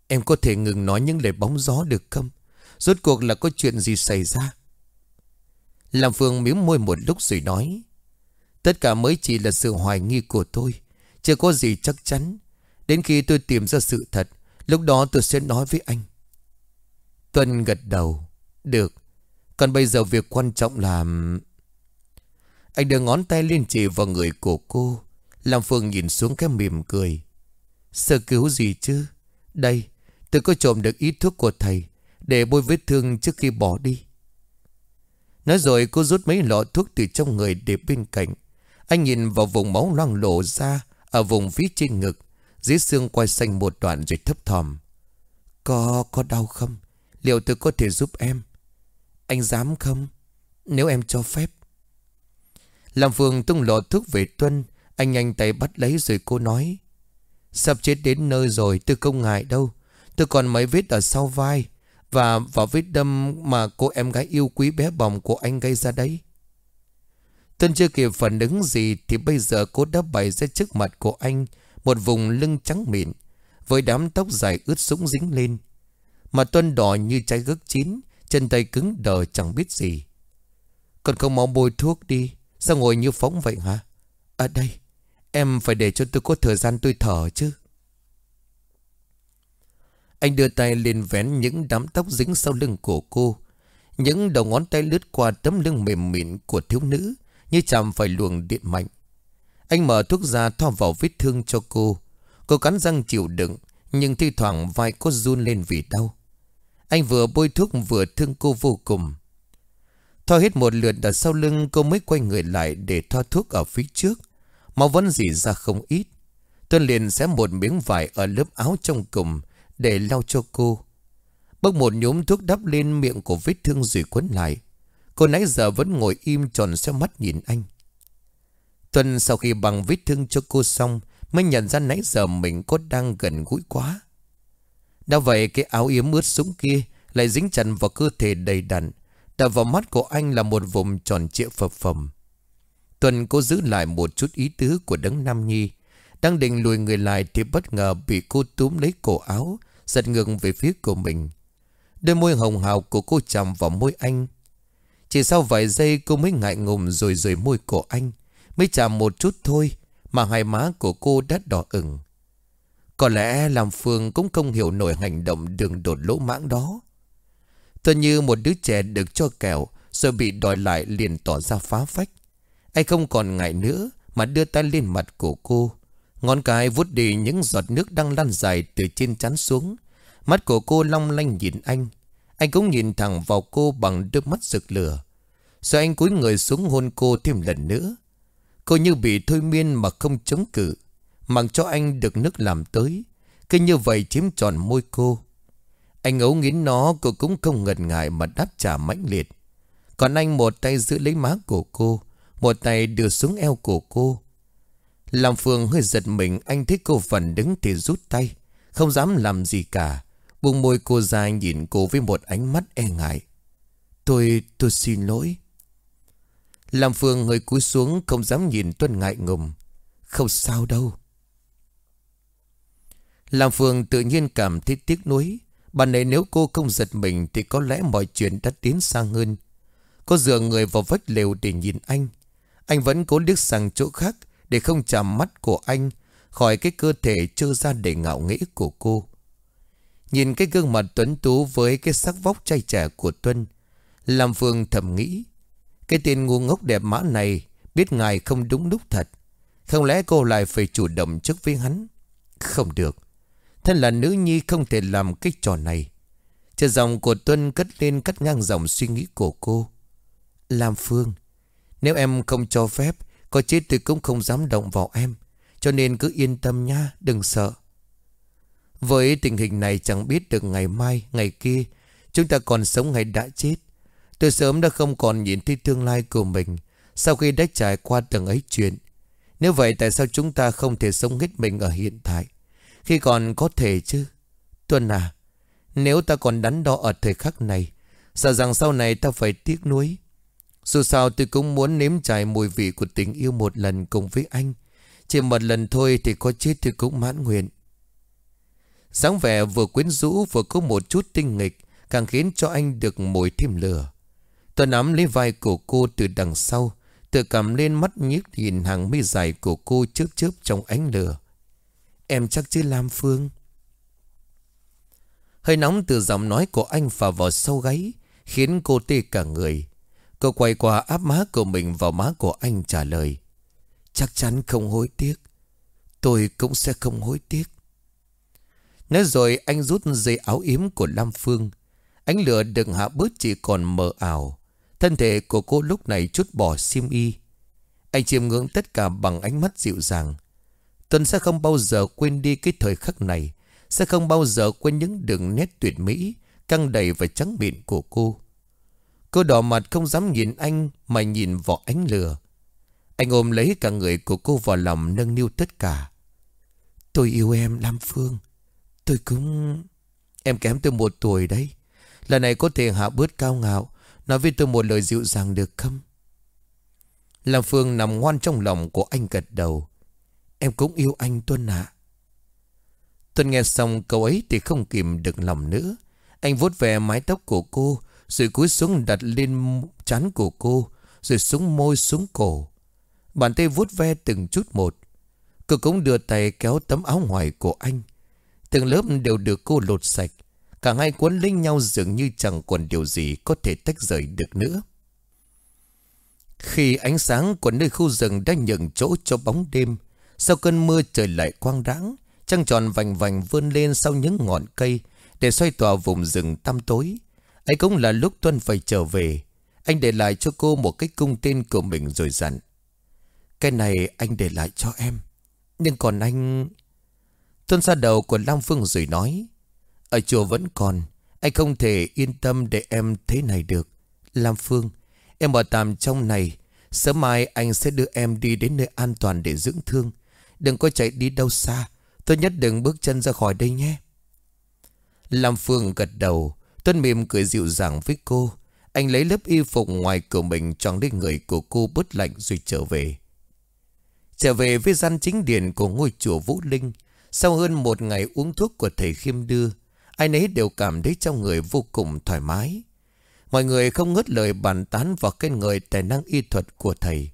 Em có thể ngừng nói những lời bóng gió được không? Rốt cuộc là có chuyện gì xảy ra? Làm Phương miếm môi một lúc rồi nói, Tất cả mới chỉ là sự hoài nghi của tôi. Chưa có gì chắc chắn. Đến khi tôi tìm ra sự thật, Lúc đó tôi sẽ nói với anh. Tuân gật đầu. Được. Còn bây giờ việc quan trọng là Anh đưa ngón tay lên chỉ vào người của cô. Làm Phương nhìn xuống cái mỉm cười. Sơ cứu gì chứ? Đây, Tôi có trộm được ít thuốc của thầy, Để bôi vết thương trước khi bỏ đi. Nói rồi cô rút mấy lọ thuốc từ trong người để bên cạnh. Anh nhìn vào vùng máu loang lộ ra Ở vùng phía trên ngực. Dưới xương quay xanh một đoạn rồi thấp thòm Có, có đau không? Liệu tôi có thể giúp em? Anh dám không? Nếu em cho phép Làm phương tung lọ thuốc về Tuân Anh nhanh tay bắt lấy rồi cô nói Sắp chết đến nơi rồi tôi không ngại đâu Tôi còn mấy vết ở sau vai Và vào vết đâm mà cô em gái yêu quý bé bỏng của anh gây ra đấy Tuân chưa kịp phản ứng gì Thì bây giờ cô đã bày ra trước mặt của anh một vùng lưng trắng mịn, Với đám tóc dài ướt sũng dính lên Mà Tuân đỏ như trái gấc chín, Chân tay cứng đờ chẳng biết gì Còn không mau bôi thuốc đi, Sao ngồi như phóng vậy hả À đây, Em phải để cho tôi có thời gian tôi thở chứ anh đưa tay lên vén những đám tóc dính sau lưng của cô. Những đầu ngón tay lướt qua tấm lưng mềm mịn của thiếu nữ như chạm phải luồng điện mạnh. Anh mở thuốc ra thoa vào vết thương cho cô. Cô cắn răng chịu đựng, nhưng thi thoảng vai cô run lên vì đau. Anh vừa bôi thuốc vừa thương cô vô cùng. Thoa hết một lượt ở sau lưng, cô mới quay người lại để thoa thuốc ở phía trước. Máu vẫn dì ra không ít. Tuân liền xé một miếng vải ở lớp áo trong cùng để lau cho cô. Bốc một nhúm thuốc đắp lên miệng của vết thương rồi quấn lại. Cô nãy giờ vẫn ngồi im tròn xe mắt nhìn anh. Tuần sau khi bằng vết thương cho cô xong mới nhận ra nãy giờ mình có đang gần gũi quá. Đã vậy cái áo yếm ướt súng kia lại dính chặt vào cơ thể đầy đặn. Đập vào mắt của anh là một vùng tròn trịa phập phồng. Tuần cố giữ lại một chút ý tứ của đấng Nam Nhi. Đang định lùi người lại thì bất ngờ bị cô túm lấy cổ áo, giật ngược về phía của mình. Đôi môi hồng hào của cô chạm vào môi anh. Chỉ sau vài giây cô mới ngại ngùng rồi rời môi của anh. Mới chạm một chút thôi mà hai má của cô đã đỏ ửng. Có lẽ làm Phương cũng không hiểu nổi hành động đường đột lỗ mãng đó. Tôi như một đứa trẻ được cho kẹo rồi bị đòi lại liền tỏ ra phá phách. Anh không còn ngại nữa mà đưa tay lên mặt của cô. Ngón cái vút đi những giọt nước đang lan dài từ trên chán xuống. Mắt của cô long lanh nhìn anh. Anh cũng nhìn thẳng vào cô bằng đôi mắt rực lửa. Rồi anh cúi người xuống hôn cô thêm lần nữa Cô như bị thôi miên mà không chống cự Mặc cho anh được nước làm tới. Cứ như vậy chiếm tròn môi cô. Anh ấu nghiến nó Cô cũng không ngần ngại mà đáp trả mãnh liệt. Còn anh một tay giữ lấy má của cô Một tay đưa xuống eo của cô. Làm Phương hơi giật mình Anh thấy cô phần đứng thì rút tay Không dám làm gì cả. Buông môi cô ra nhìn cô với một ánh mắt e ngại. Tôi, tôi xin lỗi. Lam Phương hơi cúi xuống không dám nhìn Tuân ngại ngùng. Không sao đâu. Lam Phương tự nhiên cảm thấy tiếc nuối. Bạn này nếu cô không giật mình thì có lẽ mọi chuyện đã tiến sang hơn. Cô dựa người vào vách lều để nhìn anh. Anh vẫn cố liếc sang chỗ khác để không chạm mắt của anh khỏi cái cơ thể trơ ra để ngạo nghĩ của cô. Nhìn cái gương mặt tuấn tú với cái sắc vóc trai trẻ của Tuân, Lam Phương thầm nghĩ cái tên ngu ngốc đẹp mã này Biết ngài không đúng lúc thật. Không lẽ cô lại phải chủ động trước với hắn? Không được. Thân là nữ nhi không thể làm cái trò này. Chờ dòng của Tuân cất lên cắt ngang dòng suy nghĩ của cô. Lam Phương, Nếu em không cho phép, Có chết tôi cũng không dám động vào em. Cho nên cứ yên tâm nha, Đừng sợ. Với tình hình này chẳng biết được ngày mai, Ngày kia, Chúng ta còn sống hay đã chết. Tôi sớm đã không còn nhìn thấy tương lai của mình Sau khi đã trải qua từng ấy chuyện. Nếu vậy, tại sao chúng ta không thể sống hết mình ở hiện tại? Khi còn có thể chứ? Tuân à Nếu ta còn đắn đo ở thời khắc này, Sợ rằng sau này ta phải tiếc nuối. Dù sao, tôi cũng muốn nếm trải mùi vị của tình yêu một lần cùng với anh. Chỉ một lần thôi thì có chết tôi cũng mãn nguyện. Dáng vẻ vừa quyến rũ vừa có một chút tinh nghịch, Càng khiến cho anh được mồi thêm lửa. Tôi nắm lấy vai của cô từ đằng sau. Tự cầm lên mắt nhíp nhìn hàng mi dài của cô chớp chớp trong ánh lửa. Em chắc chứ Lam Phương. Hơi nóng từ giọng nói của anh phà vào sâu gáy, Khiến cô tê cả người. Cô quay qua áp má của mình vào má của anh trả lời. Chắc chắn không hối tiếc. Tôi cũng sẽ không hối tiếc. Nói rồi anh rút dây áo yếm của Lam Phương. Ánh lửa đừng hạ bớt chỉ còn mờ ảo. Thân thể của cô lúc này chút bỏ xiêm y. Anh chiêm ngưỡng tất cả bằng ánh mắt dịu dàng. Tuấn sẽ không bao giờ quên đi cái thời khắc này, Sẽ không bao giờ quên những đường nét tuyệt mỹ, Căng đầy và trắng mịn của cô. Cô đỏ mặt không dám nhìn anh Mà nhìn vào ánh lửa. Anh ôm lấy cả người của cô vào lòng nâng niu tất cả. Tôi yêu em, Lam Phương. Tôi cũng... Em kém tôi một tuổi đấy. Lần này có thể hạ bớt cao ngạo Nói với tôi một lời dịu dàng được không? Làm Phương nằm ngoan trong lòng của anh gật đầu. Em cũng yêu anh Tuân ạ. Tuân nghe xong câu ấy thì không kìm được lòng nữa. Anh vuốt về mái tóc của cô, Rồi cúi xuống đặt lên trán của cô, Rồi xuống môi xuống cổ. Bàn tay vuốt ve từng chút một. Cô cũng đưa tay kéo tấm áo ngoài của anh. Từng lớp đều được cô lột sạch. Cả hai cuốn lấy nhau dường như chẳng còn điều gì có thể tách rời được nữa. Khi ánh sáng của nơi khu rừng đã nhường chỗ cho bóng đêm, sau cơn mưa trời lại quang đãng, trăng tròn vành vành vươn lên sau những ngọn cây để xoay tỏa vùng rừng tăm tối. ấy cũng là lúc Tuân phải trở về. Anh để lại cho cô một cái cung tên của mình rồi dặn. Cái này anh để lại cho em. Nhưng còn anh... Tuân ra đầu của Lam Phương rồi nói. Ở chùa vẫn còn. Anh không thể yên tâm để em thế này được. Lam Phương, Em ở tạm trong này. Sớm mai anh sẽ đưa em đi đến nơi an toàn để dưỡng thương. Đừng có chạy đi đâu xa. Tốt nhất đừng bước chân ra khỏi đây nhé. Lam Phương gật đầu. Tuân mỉm cười dịu dàng với cô. Anh lấy lớp y phục ngoài cửa mình Tròn lên người của cô bớt lạnh rồi trở về. Trở về với gian chính điện của ngôi chùa Vũ Linh. Sau hơn một ngày uống thuốc của thầy Khiêm đưa Ai nấy đều cảm thấy trong người vô cùng thoải mái. Mọi người không ngớt lời bàn tán và khen ngợi tài năng y thuật của thầy.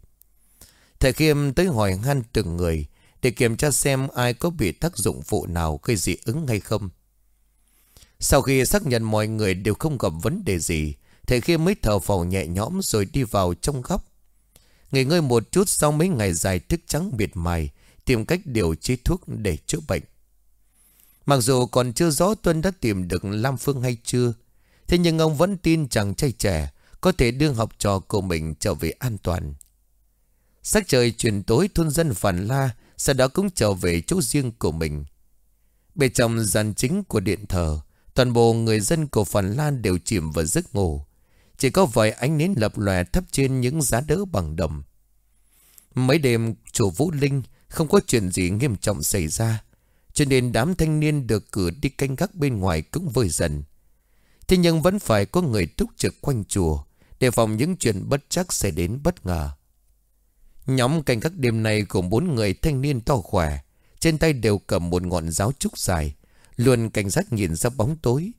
Thầy Khiêm tới hỏi han từng người để kiểm tra xem ai có bị tác dụng phụ nào gây dị ứng hay không. Sau khi xác nhận mọi người đều không gặp vấn đề gì, thầy Khiêm mới thở phào nhẹ nhõm rồi đi vào trong góc. Nghỉ ngơi một chút sau mấy ngày dài thức trắng biệt mài, tìm cách điều chế thuốc để chữa bệnh. Mặc dù còn chưa rõ Tuân đã tìm được Lam Phương hay chưa, Thế nhưng ông vẫn tin chàng trai trẻ Có thể đưa học trò của mình trở về an toàn. Sắc trời chuyển tối, thôn dân Phản La Sau đó cũng trở về chỗ riêng của mình. Bên trong gian chính của điện thờ, Toàn bộ người dân của Phản Lan đều chìm vào giấc ngủ. Chỉ có vài ánh nến lập lòe thấp trên những giá đỡ bằng đồng Mấy đêm, chủ Vũ Linh không có chuyện gì nghiêm trọng xảy ra. Cho nên đám thanh niên được cử đi canh gác bên ngoài cũng vơi dần. Thế nhưng vẫn phải có người túc trực quanh chùa Để phòng những chuyện bất chắc sẽ đến bất ngờ. Nhóm canh gác đêm này gồm bốn người thanh niên to khỏe, Trên tay đều cầm một ngọn giáo trúc dài, Luôn cảnh giác nhìn ra bóng tối.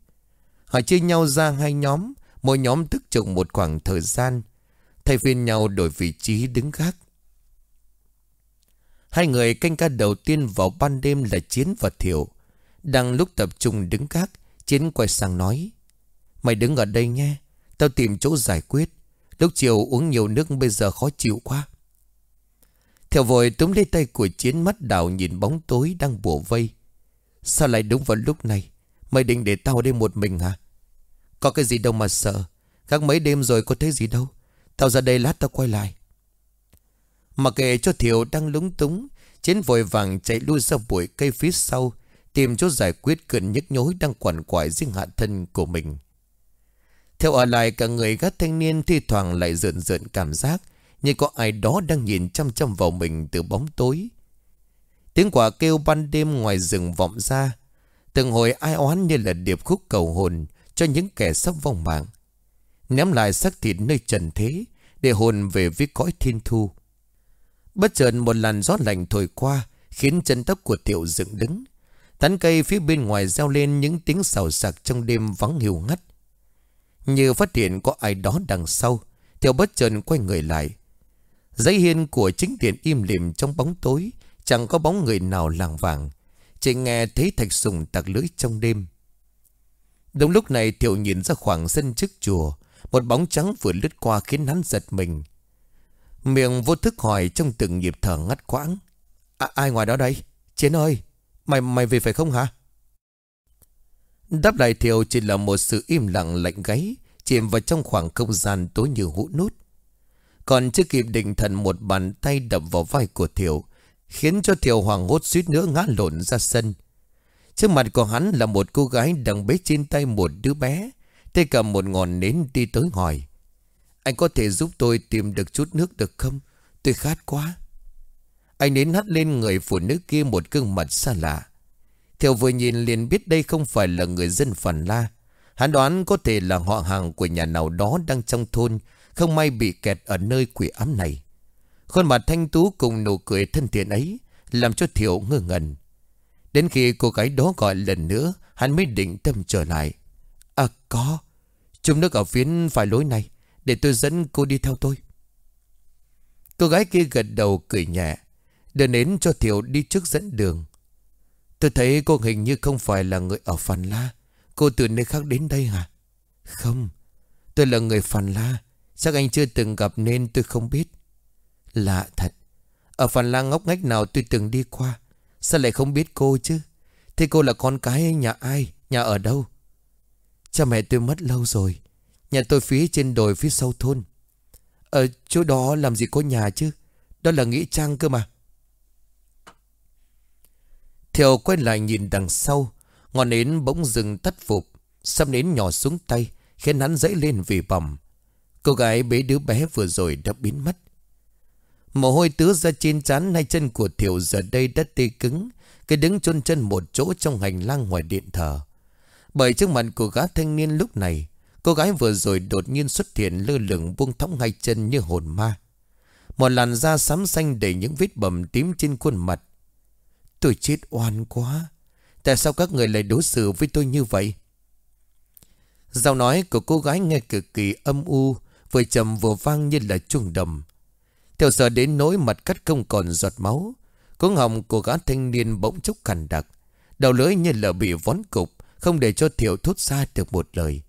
Họ chia nhau ra hai nhóm, Mỗi nhóm thức trực một khoảng thời gian, Thay phiên nhau đổi vị trí đứng gác. Hai người canh ca đầu tiên vào ban đêm là Chiến và Thiệu Đang lúc tập trung đứng gác, Chiến quay sang nói, Mày đứng ở đây nhé, Tao tìm chỗ giải quyết. Lúc chiều uống nhiều nước bây giờ khó chịu quá. Theo vội túm lấy tay của Chiến mắt đảo nhìn bóng tối đang bùa vây. Sao lại đúng vào lúc này? Mày định để tao đây một mình hả? Có cái gì đâu mà sợ. Các mấy đêm rồi có thấy gì đâu. Tao ra đây lát tao quay lại. Mà kệ cho Thiệu đang lúng túng, Chiến vội vàng chạy lui ra bụi cây phía sau, Tìm chỗ giải quyết cơn nhức nhối Đang quằn quại riêng hạ thân của mình. Theo ở lại, cả người gác thanh niên Thi thoảng lại rợn rợn cảm giác Như có ai đó đang nhìn chăm chăm vào mình Từ bóng tối. Tiếng quả kêu ban đêm ngoài rừng vọng ra, Từng hồi ai oán như là điệp khúc cầu hồn Cho những kẻ sắp vong mạng. Ném lại xác thịt nơi trần thế Để hồn về với cõi thiên thu. Bất chợt một làn gió lạnh thổi qua, Khiến chân tóc của tiểu dựng đứng. Tán cây phía bên ngoài reo lên những tiếng xào sạc trong đêm vắng hiu ngắt. Như phát hiện có ai đó đằng sau, Tiểu bất chợt quay người lại. Giấy hiên của chính điện im lìm trong bóng tối, Chẳng có bóng người nào làng vàng, Chỉ nghe thấy thạch sùng tạc lưỡi trong đêm. Đúng lúc này Thiệu nhìn ra khoảng sân trước chùa, Một bóng trắng vừa lướt qua khiến hắn giật mình. Miệng vô thức hỏi trong từng nhịp thở ngắt quãng à, Ai ngoài đó đây? Chiến ơi Mày mày về phải không hả? Đáp lại Thiều chỉ là một sự im lặng lạnh gáy Chìm vào trong khoảng không gian tối như hũ nút Còn chưa kịp định thần một bàn tay đập vào vai của Thiều, Khiến cho Thiều Hoàng hốt suýt nữa ngã lộn ra sân Trước mặt của hắn là một cô gái đang bế trên tay một đứa bé Tay cầm một ngọn nến đi tới hỏi anh có thể giúp tôi tìm được chút nước được không? Tôi khát quá. Anh đến hắt lên người phụ nữ kia một gương mặt xa lạ. Theo vừa nhìn liền biết đây không phải là người dân Phản La. Hắn đoán có thể là họ hàng của nhà nào đó đang trong thôn, Không may bị kẹt ở nơi quỷ ám này. Khuôn mặt thanh tú cùng nụ cười thân thiện ấy Làm cho Thiệu ngơ ngẩn. Đến khi cô gái đó gọi lần nữa, Hắn mới định tâm trở lại. À có. Chung nước ở phía phải lối này. Để tôi dẫn cô đi theo tôi. Cô gái kia gật đầu cười nhẹ, Đưa nến cho Thiệu đi trước dẫn đường. Tôi thấy cô hình như không phải là người ở Phàn La. Cô từ nơi khác đến đây hả? Không, Tôi là người Phàn La. Chắc anh chưa từng gặp nên tôi không biết. Lạ thật, Ở phần La ngóc ngách nào tôi từng đi qua, Sao lại không biết cô chứ? Thế cô là con cái nhà ai, Nhà ở đâu? Cha mẹ tôi mất lâu rồi Nhà tôi phía trên đồi phía sau thôn. Ở chỗ đó làm gì có nhà chứ? Đó là nghĩa trang cơ mà. Theo quay lại nhìn đằng sau, Ngọn nến bỗng dừng tắt phục Xăm nến nhỏ xuống tay, Khiến hắn dãy lên vì bầm Cô gái bế đứa bé vừa rồi đã biến mất. Mồ hôi tứa ra trên trán hai chân của Thiệu giờ đây đã tê cứng, Cái đứng chôn chân một chỗ trong hành lang ngoài điện thờ. Bởi trước mặt của gã thanh niên lúc này Cô gái vừa rồi đột nhiên xuất hiện lơ lửng buông thõng ngay chân như hồn ma. Một làn da xám xanh đầy những vết bầm tím trên khuôn mặt. Tôi chết oan quá. Tại sao các người lại đối xử với tôi như vậy? Giọng nói của cô gái nghe cực kỳ âm u, Vừa trầm vừa vang như là chuông đầm. Theo sợ đến nỗi mặt cắt không còn giọt máu Cuống hồng của gã thanh niên bỗng chốc cằn đặc, Đầu lưỡi như là bị vón cục, Không để cho Thiệu thốt ra được một lời.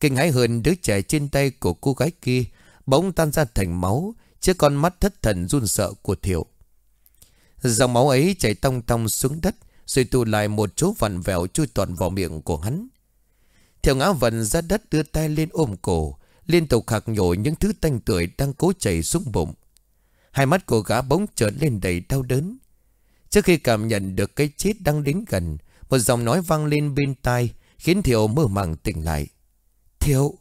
Kinh hãi hơn đứa trẻ trên tay của cô gái kia, Bỗng tan ra thành máu trước con mắt thất thần run sợ của Thiệu. Dòng máu ấy chảy tong tong xuống đất, Rồi tụ lại một chỗ vằn vẹo chui toàn vào miệng của hắn. Thiệu ngã vần ra đất đưa tay lên ôm cổ, Liên tục khạc nhổ những thứ tanh tưởi đang cố chảy xuống bụng. Hai mắt của gã bỗng trở lên đầy đau đớn. Trước khi cảm nhận được cái chết đang đến gần, Một giọng nói vang lên bên tai, Khiến Thiệu mơ màng tỉnh lại. Thiệu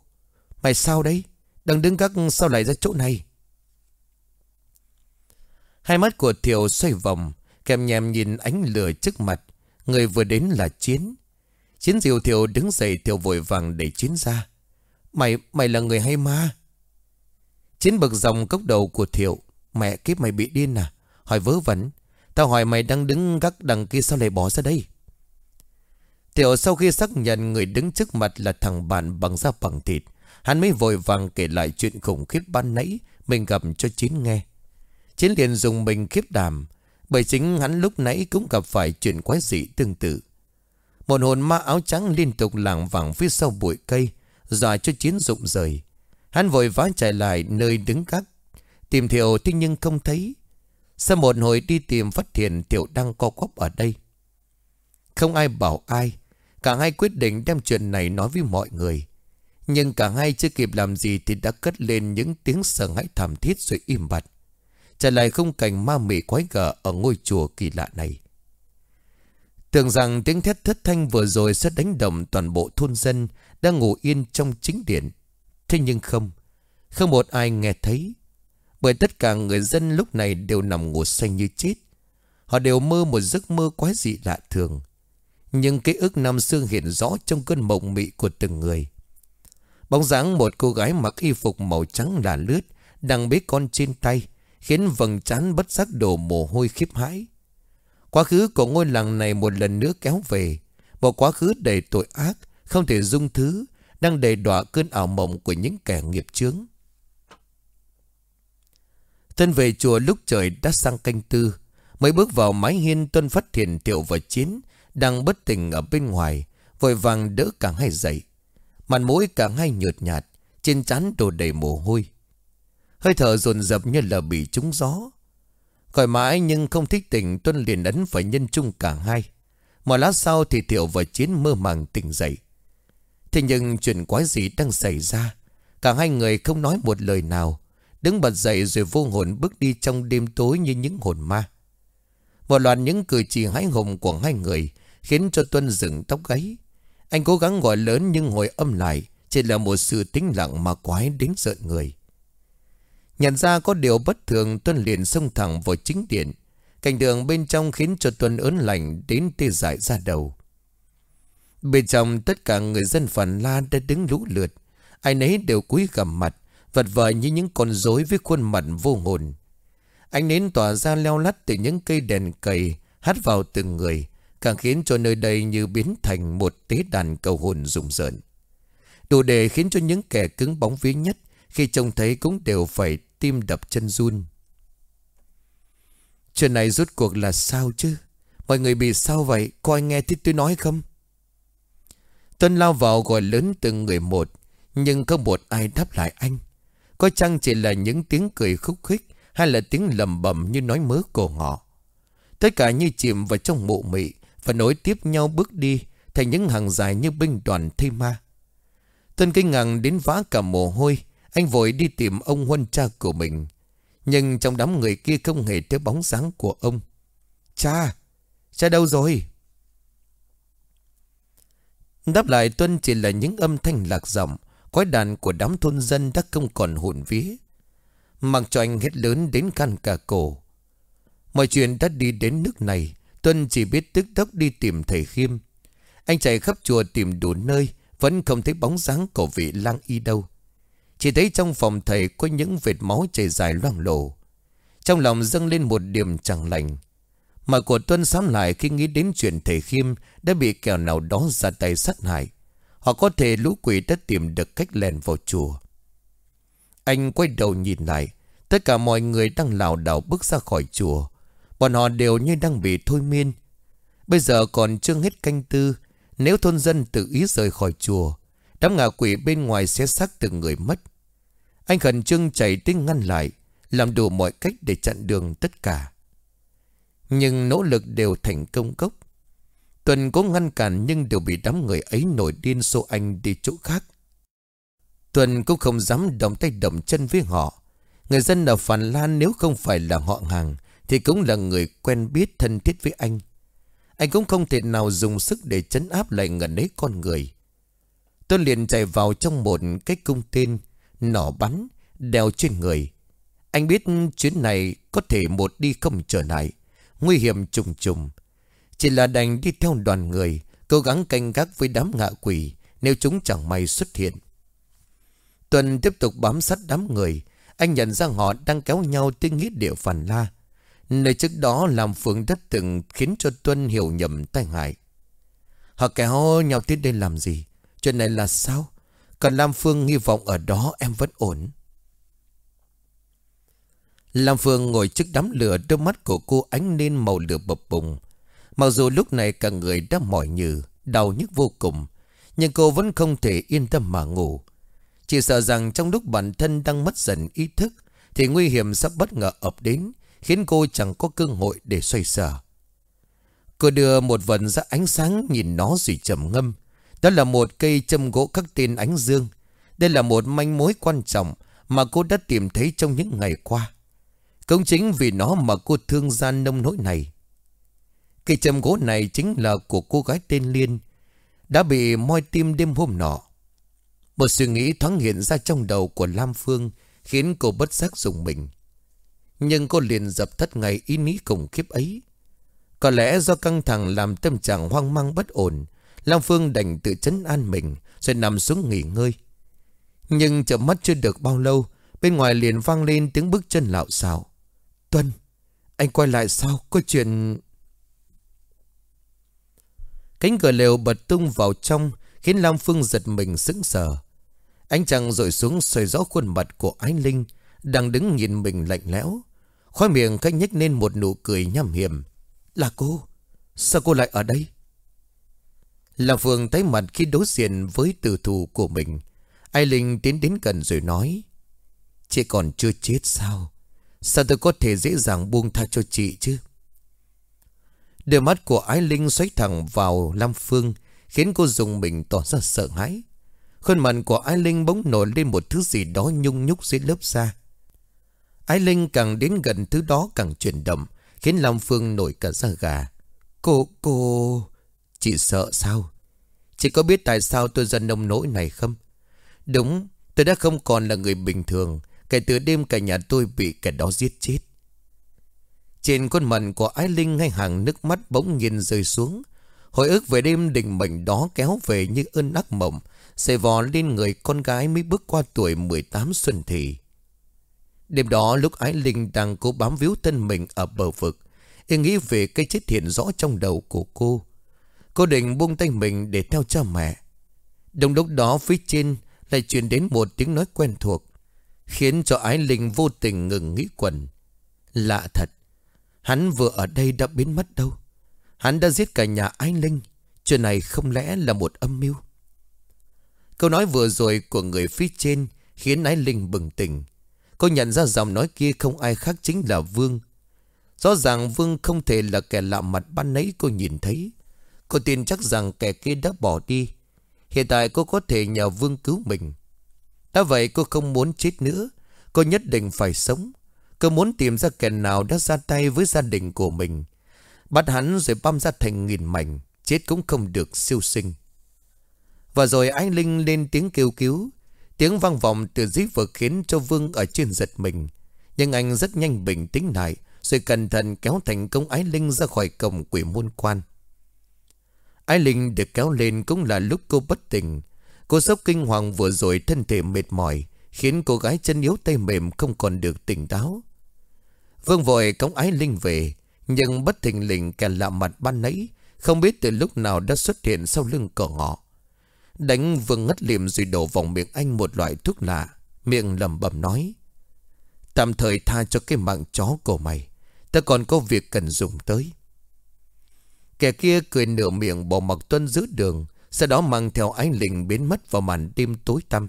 Mày sao đấy? Đang đứng gác sao lại ra chỗ này? Hai mắt của Thiệu xoay vòng Kèm nhèm nhìn ánh lửa trước mặt. Người vừa đến là Chiến. Chiến diều Thiệu đứng dậy Thiệu vội vàng đẩy Chiến ra. Mày, mày là người hay ma? Chiến bực dòng cốc đầu của Thiệu. Mẹ kiếp mày bị điên à? Hỏi vớ vẩn. Tao hỏi mày đang đứng gác đằng kia sao lại bỏ ra đây? Tiểu, sau khi xác nhận người đứng trước mặt là thằng bạn bằng da bằng thịt, Hắn mới vội vàng kể lại chuyện khủng khiếp ban nãy Mình gặp cho Chiến nghe. Chiến liền dùng mình khiếp đảm, Bởi chính hắn lúc nãy cũng gặp phải chuyện quái dị tương tự. Một hồn ma áo trắng liên tục lảng vẳng phía sau bụi cây, Dọa cho Chiến rụng rời. Hắn vội vã chạy lại nơi đứng gác, Tìm Thiệu thế nhưng không thấy. Sau một hồi đi tìm phát hiện Thiệu đang co quắp ở đây. Không ai bảo ai. Cả hai quyết định đem chuyện này nói với mọi người Nhưng cả hai chưa kịp làm gì Thì đã cất lên những tiếng sợ hãi thảm thiết rồi im bặt Trở lại không cảnh ma mị quái gở Ở ngôi chùa kỳ lạ này Tưởng rằng tiếng thét thất thanh vừa rồi sẽ đánh động toàn bộ thôn dân đang ngủ yên trong chính điện. Thế nhưng không, không một ai nghe thấy. Bởi tất cả người dân lúc này đều nằm ngủ say như chết. Họ đều mơ một giấc mơ quái dị lạ thường. Nhưng ký ức năm xưa hiện rõ trong cơn mộng mị của từng người. Bóng dáng một cô gái mặc y phục màu trắng là lướt, đang bế con trên tay, khiến vầng trán bất giác đổ mồ hôi khiếp hãi. Quá khứ của ngôi làng này một lần nữa kéo về, một quá khứ đầy tội ác, không thể dung thứ, đang đầy đọa cơn ảo mộng của những kẻ nghiệp chướng. Thân về chùa lúc trời đã sang canh tư, mới bước vào mái hiên tuân phát hiện tiểu và chiến, đang bất tỉnh ở bên ngoài, vội vàng đỡ càng hai dậy. Mặt mũi càng hai nhợt nhạt, trên trán đổ đầy mồ hôi. Hơi thở dồn dập như là bị trúng gió. Gọi mãi nhưng không thích tỉnh Tuân liền ấn phải nhân chung cả hai. Một lát sau thì Thiệu và Chiến mơ màng tỉnh dậy. Thế nhưng chuyện quái gì đang xảy ra Cả hai người không nói một lời nào Đứng bật dậy rồi vô hồn bước đi trong đêm tối như những hồn ma một loạt những cử chỉ hãi hùng của hai người Khiến cho Tuân dựng tóc gáy Anh cố gắng gọi lớn nhưng hồi âm lại Chỉ là một sự tĩnh lặng mà quái đến sợ người Nhận ra có điều bất thường Tuân liền xông thẳng vào chính điện Cảnh đường bên trong khiến cho Tuân ớn lạnh đến tê dại ra đầu Bên trong tất cả người dân Phần Lan đã đứng lũ lượt. Ai nấy đều cúi gằm mặt, vật vờ như những con rối với khuôn mặt vô hồn. Ánh nến tỏa ra leo lắt từ những cây đèn cầy hắt vào từng người, càng khiến cho nơi đây như biến thành một tế đàn cầu hồn rùng rợn. Đủ để khiến cho những kẻ cứng bóng vía nhất khi trông thấy cũng đều phải tim đập chân run. Chuyện này rốt cuộc là sao chứ? Mọi người bị sao vậy? Có ai nghe thích tôi nói không? Tuân lao vào gọi lớn từng người một Nhưng không một ai đáp lại anh Có chăng chỉ là những tiếng cười khúc khích hay là tiếng lầm bầm như nói mớ cổ ngọ. Tất cả như chìm vào trong mụ mị Và nối tiếp nhau bước đi Thành những hàng dài như binh đoàn thây ma. Tân kinh ngạc đến vã cả mồ hôi, Anh vội đi tìm ông huân cha của mình. Nhưng trong đám người kia không hề thấy bóng dáng của ông. Cha Cha đâu rồi? Đáp lại Tuân chỉ là những âm thanh lạc giọng quái đàn của đám thôn dân đã không còn hồn vía mang cho anh hết lớn đến khăn cả cổ. Mọi chuyện đã đi đến nước này, Tuân chỉ biết tức tốc đi tìm thầy Khiêm. Anh chạy khắp chùa tìm đủ nơi, Vẫn không thấy bóng dáng của vị lang y đâu. Chỉ thấy trong phòng thầy có những vệt máu chảy dài loang lổ. Trong lòng dâng lên một điểm chẳng lành. Mà của Tuân sám lại khi nghĩ đến chuyện thầy Khiêm đã bị kẻ nào đó ra tay sát hại. Hoặc có thể lũ quỷ đã tìm được cách lèn vào chùa. Anh quay đầu nhìn lại. Tất cả mọi người đang lảo đảo bước ra khỏi chùa. Bọn họ đều như đang bị thôi miên. Bây giờ còn chưa hết canh tư. Nếu thôn dân tự ý rời khỏi chùa, đám ngạ quỷ bên ngoài sẽ xác từng người mất. Anh khẩn trương chạy tinh ngăn lại, làm đủ mọi cách để chặn đường tất cả. Nhưng nỗ lực đều thành công cốc Tuần cố ngăn cản nhưng đều bị đám người ấy nổi điên xô anh đi chỗ khác Tuần cũng không dám động tay động chân với họ. Người dân ở Phàn Lan nếu không phải là họ hàng thì cũng là người quen biết thân thiết với anh. Anh cũng không thể nào dùng sức để chấn áp lại ngần ấy con người. Tôi liền chạy vào trong một cái cung tên, nỏ bắn, đeo trên người. Anh biết chuyến này có thể một đi không trở lại, nguy hiểm trùng trùng. Chỉ là đành đi theo đoàn người, cố gắng canh gác với đám ngạ quỷ nếu chúng chẳng may xuất hiện. Tuần tiếp tục bám sát đám người, anh nhận ra họ đang kéo nhau tới nghĩa địa Phàn La. Nơi trước đó làm Phương đất từng khiến cho Tuân hiểu nhầm tai hại. Họ kéo nhau tới đây làm gì? Chuyện này là sao? Còn Lam Phương hy vọng ở đó em vẫn ổn. Lam Phương ngồi trước đám lửa đôi mắt của cô ánh lên màu lửa bập bùng. Mặc dù lúc này cả người đã mỏi nhừ, đau nhức vô cùng. Nhưng cô vẫn không thể yên tâm mà ngủ. Chỉ sợ rằng trong lúc bản thân đang mất dần ý thức, thì nguy hiểm sắp bất ngờ ập đến, khiến cô chẳng có cơ hội để xoay sở. Cô đưa một vần ra ánh sáng nhìn nó rồi trầm ngâm. Đó là một cây châm gỗ khắc tên ánh dương. Đây là một manh mối quan trọng mà cô đã tìm thấy trong những ngày qua. Cũng chính vì nó mà cô thương gian nông nỗi này. Cây châm gỗ này chính là của cô gái tên Liên. Đã bị moi tim đêm hôm nọ. Một suy nghĩ thoáng hiện ra trong đầu của Lam Phương khiến cô bất giác dùng mình. Nhưng cô liền dập thất ngay ý nghĩ khủng khiếp ấy. Có lẽ do căng thẳng làm tâm trạng hoang mang bất ổn, Lam Phương đành tự chấn an mình rồi nằm xuống nghỉ ngơi. Nhưng chợp mắt chưa được bao lâu, bên ngoài liền vang lên tiếng bước chân lạo xạo. Tuân, anh quay lại sao? Có chuyện... Cánh cửa lều bật tung vào trong khiến Lam Phương giật mình sững sờ. Ánh trăng rội xuống sợi rõ khuôn mặt của Ái Linh, đang đứng nhìn mình lạnh lẽo. Khói miệng khách nhếch lên một nụ cười nham hiểm. Là cô? Sao cô lại ở đây? Lam Phương thấy mặt khi đối diện với tử thù của mình. Ai Linh tiến đến gần rồi nói. Chị còn chưa chết sao? Sao tôi có thể dễ dàng buông tha cho chị chứ? Đôi mắt của Ái Linh xoáy thẳng vào Lam Phương, khiến cô dùng mình tỏ ra sợ hãi. Khuôn mặt của Ái Linh bỗng nổi lên một thứ gì đó nhung nhúc dưới lớp da. Ái Linh càng đến gần thứ đó càng chuyển động khiến long Phương nổi cả da gà. Cô, cô... Chị sợ sao? Chị có biết tại sao tôi dần nông nỗi này không? Đúng, tôi đã không còn là người bình thường Kể từ đêm cả nhà tôi bị kẻ đó giết chết Trên khuôn mặt của Ái Linh ngay hàng nước mắt bỗng nhiên rơi xuống Hồi ức về đêm đình mệnh đó kéo về như ơn ác mộng Xề vò lên người con gái mới bước qua tuổi 18 xuân thị Đêm đó lúc Ái Linh đang cố bám víu thân mình ở bờ vực, Y nghĩ về cái chết hiện rõ trong đầu của cô. Cô định buông tay mình để theo cha mẹ. Đồng lúc đó phía trên lại truyền đến một tiếng nói quen thuộc, Khiến cho ái linh vô tình ngừng nghĩ quẩn. Lạ thật, Hắn vừa ở đây đã biến mất đâu. Hắn đã giết cả nhà ái linh, Chuyện này không lẽ là một âm mưu? Câu nói vừa rồi của người phía trên Khiến ái linh bừng tỉnh. Cô nhận ra giọng nói kia không ai khác chính là Vương. Rõ ràng Vương không thể là kẻ lạ mặt ban nấy cô nhìn thấy. Cô tin chắc rằng kẻ kia đã bỏ đi. Hiện tại cô có thể nhờ Vương cứu mình. Đã vậy cô không muốn chết nữa. Cô nhất định phải sống. Cô muốn tìm ra kẻ nào đã ra tay với gia đình của mình. Bắt hắn rồi băm ra thành nghìn mảnh, Chết cũng không được siêu sinh. Và rồi anh Linh lên tiếng kêu cứu. Tiếng vang vọng từ dưới vực khiến cho Vương ở trên giật mình. Nhưng anh rất nhanh bình tĩnh lại, Rồi cẩn thận kéo thành công Ái Linh ra khỏi cổng quỷ môn quan. Ái Linh được kéo lên cũng là lúc cô bất tỉnh. Cô sốc kinh hoàng vừa rồi thân thể mệt mỏi, Khiến cô gái chân yếu tay mềm không còn được tỉnh táo. Vương vội cống ái linh về, Nhưng bất thình lình kẻ lạ mặt ban nãy, Không biết từ lúc nào đã xuất hiện sau lưng cỏ họ. Đánh vương ngất liềm rồi đổ vòng miệng anh một loại thuốc lạ. Miệng lầm bầm nói, Tạm thời tha cho cái mạng chó của mày Ta còn có việc cần dùng tới. Kẻ kia cười nửa miệng bỏ mặc tuân giữ đường, sau đó mang theo ánh linh biến mất vào màn đêm tối tăm.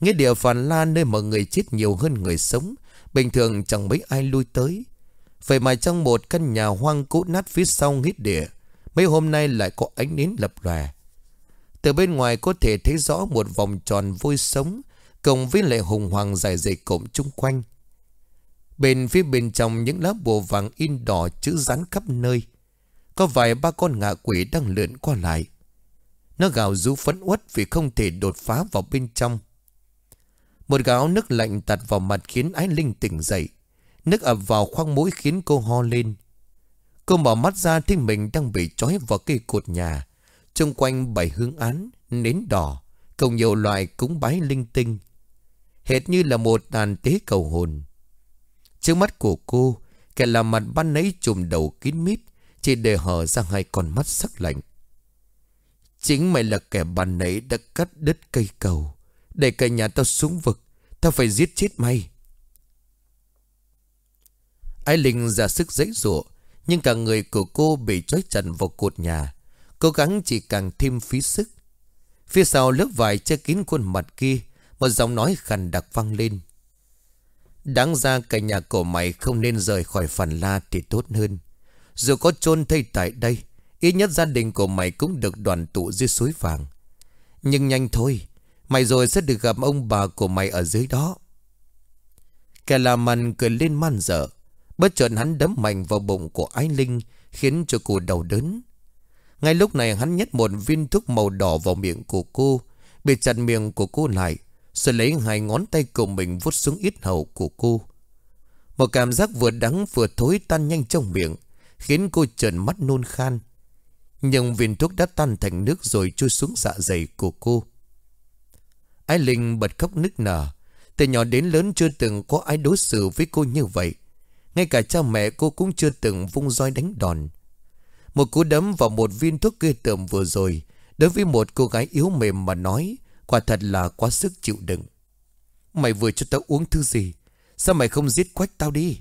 Nghĩa địa Phàn La nơi mọi người chết nhiều hơn người sống, Bình thường chẳng mấy ai lui tới. Vậy mà trong một căn nhà hoang cũ nát phía sau nghĩa địa, Mấy hôm nay lại có ánh nến lập lòe. Từ bên ngoài có thể thấy rõ một vòng tròn vôi sống, Cộng với lệ hùng hoàng dài dày cộm chung quanh. Bên phía bên trong những lá bùa vàng in đỏ chữ rắn khắp nơi, Có vài ba con ngạ quỷ đang lượn qua lại. Nó gào rú phấn uất vì không thể đột phá vào bên trong. Một gáo nước lạnh tạt vào mặt khiến ái linh tỉnh dậy, Nước ập vào khoang mũi khiến cô ho lên. Cô mở mắt ra thấy mình đang bị trói vào cây cột nhà. Trung quanh bảy hương án, nến đỏ Cùng nhiều loại cúng bái linh tinh. Hệt như là một đàn tế cầu hồn. Trước mắt của cô Kẻ làm mặt ban nấy trùm đầu kín mít Chỉ để hở ra hai con mắt sắc lạnh. Chính mày là kẻ ban nấy đã cắt đứt cây cầu Để cả nhà tao xuống vực Tao phải giết chết mày. Ái Linh ra sức dãy rụa Nhưng cả người của cô bị trói chặt vào cột nhà. Cố gắng chỉ càng thêm phí sức. Phía sau lớp vải che kín khuôn mặt kia, Một giọng nói khàn đặc vang lên. Đáng ra cả nhà của mày không nên rời khỏi phần la thì tốt hơn. Dù có chôn thây tại đây, Ít nhất gia đình của mày cũng được đoàn tụ dưới suối vàng. Nhưng nhanh thôi, Mày rồi sẽ được gặp ông bà của mày ở dưới đó. Kẻ làm màn cười lên man dở Bất chợt hắn đấm mạnh vào bụng của Ái Linh, Khiến cho cô đầu đớn. Ngay lúc này hắn nhét một viên thuốc màu đỏ vào miệng của cô Bị chặt miệng của cô lại, Rồi lấy hai ngón tay của mình vuốt xuống ít hầu của cô. Một cảm giác vừa đắng vừa thối tan nhanh trong miệng, Khiến cô trợn mắt nôn khan. Nhưng viên thuốc đã tan thành nước rồi trôi xuống dạ dày của cô. Ái Linh bật khóc nức nở. Từ nhỏ đến lớn chưa từng có ai đối xử với cô như vậy. Ngay cả cha mẹ cô cũng chưa từng vung roi đánh đòn. Một cú đấm vào một viên thuốc ghê tởm vừa rồi. Đối với một cô gái yếu mềm mà nói, Quả thật là quá sức chịu đựng. Mày vừa cho tao uống thứ gì? Sao mày không giết quách tao đi?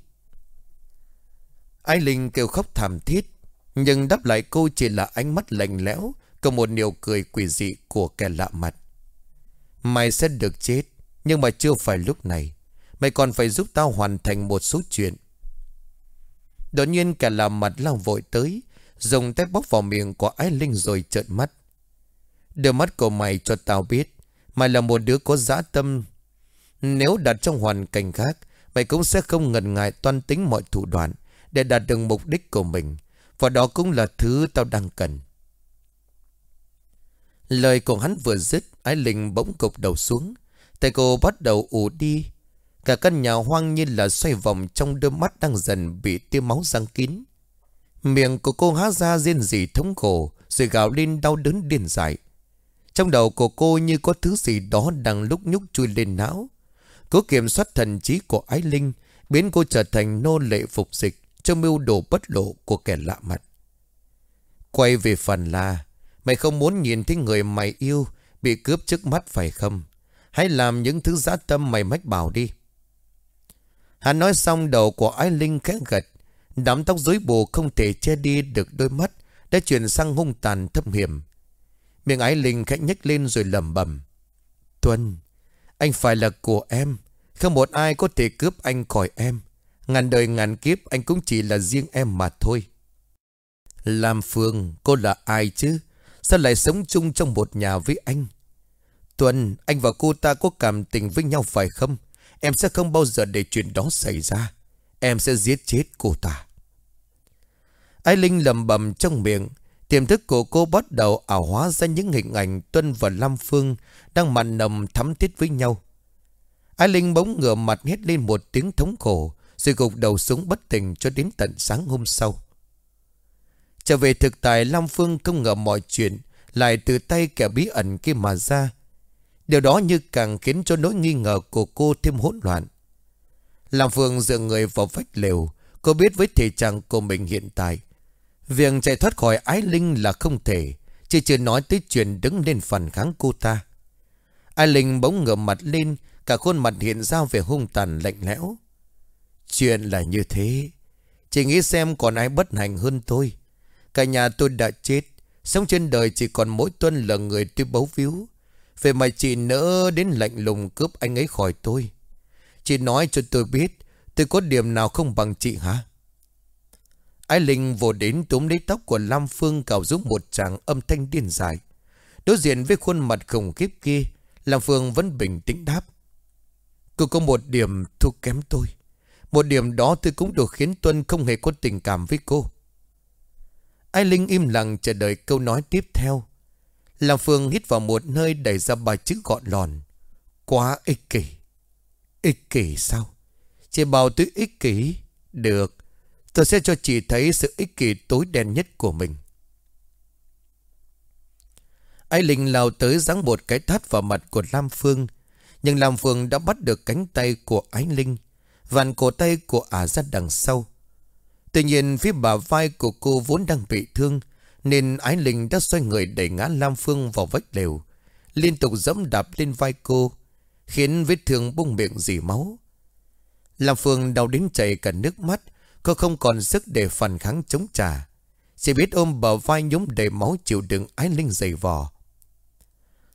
Ai Linh kêu khóc thảm thiết, Nhưng đáp lại cô chỉ là ánh mắt lạnh lẽo Cùng một niều cười quỷ dị của kẻ lạ mặt. Mày sẽ được chết, Nhưng mà chưa phải lúc này. Mày còn phải giúp tao hoàn thành một số chuyện. Đột nhiên cả lạ mặt lao vội tới Dùng tay bóp vào miệng của Ái Linh rồi trợn mắt. Đưa mắt của mày cho tao biết, Mày là một đứa có dã tâm. Nếu đặt trong hoàn cảnh khác, Mày cũng sẽ không ngần ngại toan tính mọi thủ đoạn Để đạt được mục đích của mình. Và đó cũng là thứ tao đang cần. Lời của hắn vừa dứt, Ái Linh bỗng cục đầu xuống. Tay cô bắt đầu ủ đi. Cả căn nhà hoang như là xoay vòng trong đôi mắt đang dần bị tiêu máu răng kín. Miệng của cô há ra riêng gì thống khổ, rồi gào lên đau đớn điên dại. Trong đầu của cô như có thứ gì đó đang lúc nhúc chui lên não. Cố kiểm soát thần trí của Ái Linh, biến cô trở thành nô lệ phục dịch, cho mưu đồ bất lộ của kẻ lạ mặt. Quay về phần là Mày không muốn nhìn thấy người mày yêu Bị cướp trước mắt phải không Hãy làm những thứ giá tâm mày mách bảo đi Hắn nói xong, đầu của Ái Linh khẽ gật. Đám tóc rối bù không thể che đi được đôi mắt đã chuyển sang hung tàn thâm hiểm. Miệng Ái Linh khẽ nhếch lên rồi lẩm bẩm: Tuân, anh phải là của em. Không một ai có thể cướp anh khỏi em. Ngàn đời ngàn kiếp anh cũng chỉ là riêng em mà thôi. Lam Phương, cô là ai chứ? Sao lại sống chung trong một nhà với anh? Tuân, anh và cô ta có cảm tình với nhau phải không? Em sẽ không bao giờ để chuyện đó xảy ra Em sẽ giết chết cô ta. Ái Linh lầm bầm trong miệng, Tiềm thức của cô bắt đầu ảo hóa ra những hình ảnh Tuân và Lam Phương Đang mặn nồng thắm thiết với nhau. Ái Linh bỗng ngửa mặt hét lên một tiếng thống khổ, Rồi gục đầu xuống bất tỉnh cho đến tận sáng hôm sau. Trở về thực tại, Lam Phương không ngờ mọi chuyện, Lại từ tay kẻ bí ẩn kia mà ra. Điều đó như càng khiến cho nỗi nghi ngờ của cô thêm hỗn loạn. Làm Phương dựa người vào vách lều, cô biết với thể trạng của mình hiện tại. Việc chạy thoát khỏi ái linh là không thể, chỉ chưa nói tới chuyện đứng lên phản kháng cô ta. Ái linh bỗng ngửa mặt lên, cả khuôn mặt hiện ra về hung tàn lạnh lẽo. Chuyện là như thế, chỉ nghĩ xem còn ai bất hạnh hơn tôi. Cả nhà tôi đã chết, sống trên đời chỉ còn mỗi tuân là người tôi bấu víu. Về mà chị nỡ đến lạnh lùng cướp anh ấy khỏi tôi Chị nói cho tôi biết, Tôi có điểm nào không bằng chị hả? Ái Linh vồ đến túm lấy tóc của Lam Phương cào giúp một chàng âm thanh điên dài Đối diện với khuôn mặt khủng khiếp kia, Lam Phương vẫn bình tĩnh đáp. Cô có một điểm thua kém tôi. Một điểm đó tôi cũng được khiến Tuân không hề có tình cảm với cô. Ai Linh im lặng chờ đợi câu nói tiếp theo. Lam Phương hít vào một nơi đẩy ra bài chữ gọn lòn Quá ích kỷ. Ích kỷ sao? Chị bảo tôi ích kỷ Được, Tôi sẽ cho chị thấy sự ích kỷ tối đen nhất của mình. Ai Linh lao tới giáng một cái thắt vào mặt của Lam Phương, Nhưng Lam Phương đã bắt được cánh tay của Ái Linh Vàn cổ tay của ả ra đằng sau. Tuy nhiên phía bà vai của cô vốn đang bị thương, Nên Ái Linh đã xoay người đẩy ngã Lam Phương vào vách lều, Liên tục dẫm đạp lên vai cô Khiến vết thương bung miệng dì máu Lam Phương đau đến chảy cả nước mắt Cô không còn sức để phản kháng chống trả Chỉ biết ôm bờ vai nhúng đầy máu chịu đựng Ái Linh dày vò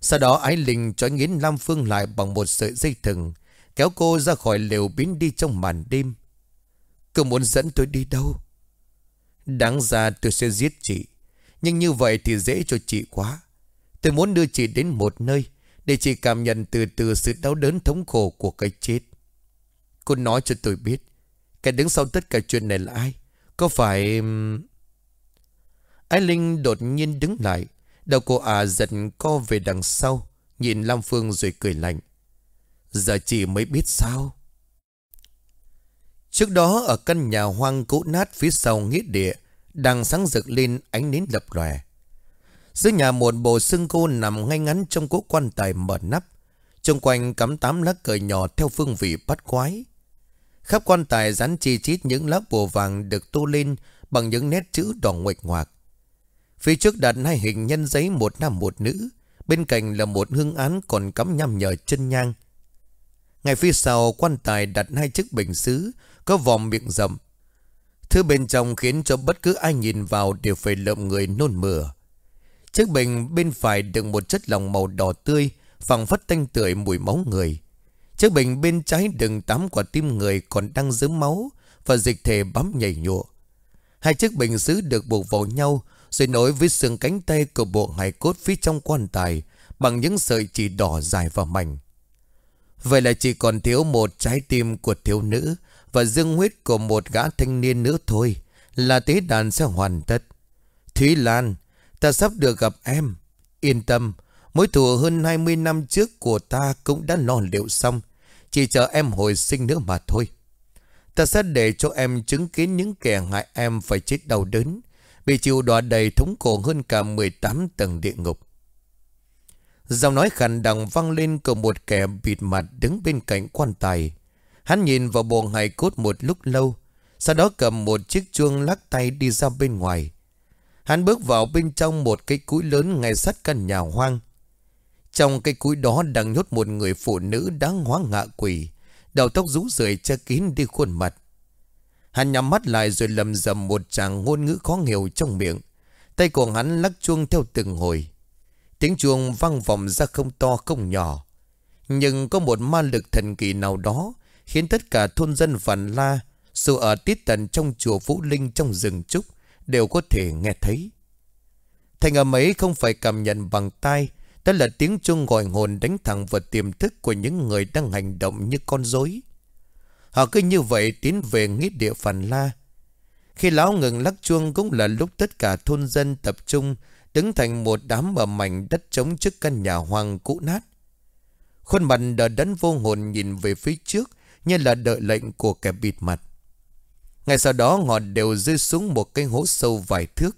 sau đó Ái Linh cho nghiến Lam Phương lại bằng một sợi dây thừng, kéo cô ra khỏi lều biến đi trong màn đêm. Cô muốn dẫn tôi đi đâu? Đáng ra tôi sẽ giết chị, nhưng như vậy thì dễ cho chị quá. Tôi muốn đưa chị đến một nơi để chị cảm nhận từ từ sự đau đớn thống khổ của cái chết. Cô nói cho tôi biết, cái đứng sau tất cả chuyện này là ai? Có phải... Ái Linh đột nhiên đứng lại Đầu cô à giật co về đằng sau Nhìn Lam Phương rồi cười lạnh Giờ chị mới biết sao Trước đó ở căn nhà hoang cũ nát phía sau nghĩa địa Đang sáng rực lên ánh nến lập lòe dưới nhà một bộ xương khô nằm ngay ngắn trong cố quan tài mở nắp Trung quanh cắm tám lá cờ nhỏ theo phương vị bắt quái Khắp quan tài dán chi chít những lá bùa vàng được tô lên bằng những nét chữ đỏ nguệch ngoạc Phía trước đặt hai hình nhân giấy một nam một nữ. Bên cạnh là một hương án còn cắm nhằm nhờ chân nhang. Ngay phía sau quan tài đặt hai chiếc bình xứ, có vòm miệng rậm. Thứ bên trong khiến cho bất cứ ai nhìn vào đều phải lợm người nôn mửa. Chiếc bình bên phải đựng một chất lòng màu đỏ tươi, phẳng phất tanh tưởi mùi máu người. Chiếc bình bên trái đựng tám quả tim người còn đang dớm máu và dịch thể bám nhảy nhụa. Hai chiếc bình xứ được buộc vào nhau rồi nối với xương cánh tay của bộ hài cốt phía trong quan tài bằng những sợi chỉ đỏ dài và mảnh. Vậy là chỉ còn thiếu một trái tim của thiếu nữ và dương huyết của một gã thanh niên nữa thôi là tế đàn sẽ hoàn tất. Thúy Lan, ta sắp được gặp em. Yên tâm, mối thù hơn 20 năm trước của ta cũng đã lo liệu xong. Chỉ chờ em hồi sinh nữa mà thôi. Ta sẽ để cho em chứng kiến những kẻ hại em phải chết đau đớn. Bị chịu đọa đầy thống khổ hơn cả 18 tầng địa ngục Giọng nói khàn đằng vang lên của một kẻ bịt mặt đứng bên cạnh quan tài Hắn nhìn vào bộ hài cốt một lúc lâu Sau đó cầm một chiếc chuông lắc tay đi ra bên ngoài Hắn bước vào bên trong một cái cúi lớn ngay sát căn nhà hoang Trong cái cúi đó đang nhốt một người phụ nữ đáng hóa ngạ quỷ, Đầu tóc rũ rượi che kín đi khuôn mặt Hắn nhắm mắt lại rồi lầm rầm một tràng ngôn ngữ khó hiểu trong miệng. Tay của hắn lắc chuông theo từng hồi. Tiếng chuông vang vọng ra không to, không nhỏ. Nhưng có một ma lực thần kỳ nào đó khiến tất cả thôn dân phản La, dù ở tiết tần trong chùa Vũ Linh trong rừng trúc đều có thể nghe thấy. Thành âm ấy không phải cảm nhận bằng tai, đó là tiếng chuông gọi hồn đánh thẳng vào tiềm thức của những người đang hành động như con rối. Họ cứ như vậy tiến về nghĩa địa Phàn La. Khi lão ngừng lắc chuông cũng là lúc tất cả thôn dân tập trung đứng thành một đám ở mảnh đất trống trước căn nhà hoang cũ nát. Khuôn mặt đờ đẫn vô hồn nhìn về phía trước như là đợi lệnh của kẻ bịt mặt. Ngay sau đó họ đều rơi xuống một cái hố sâu vài thước.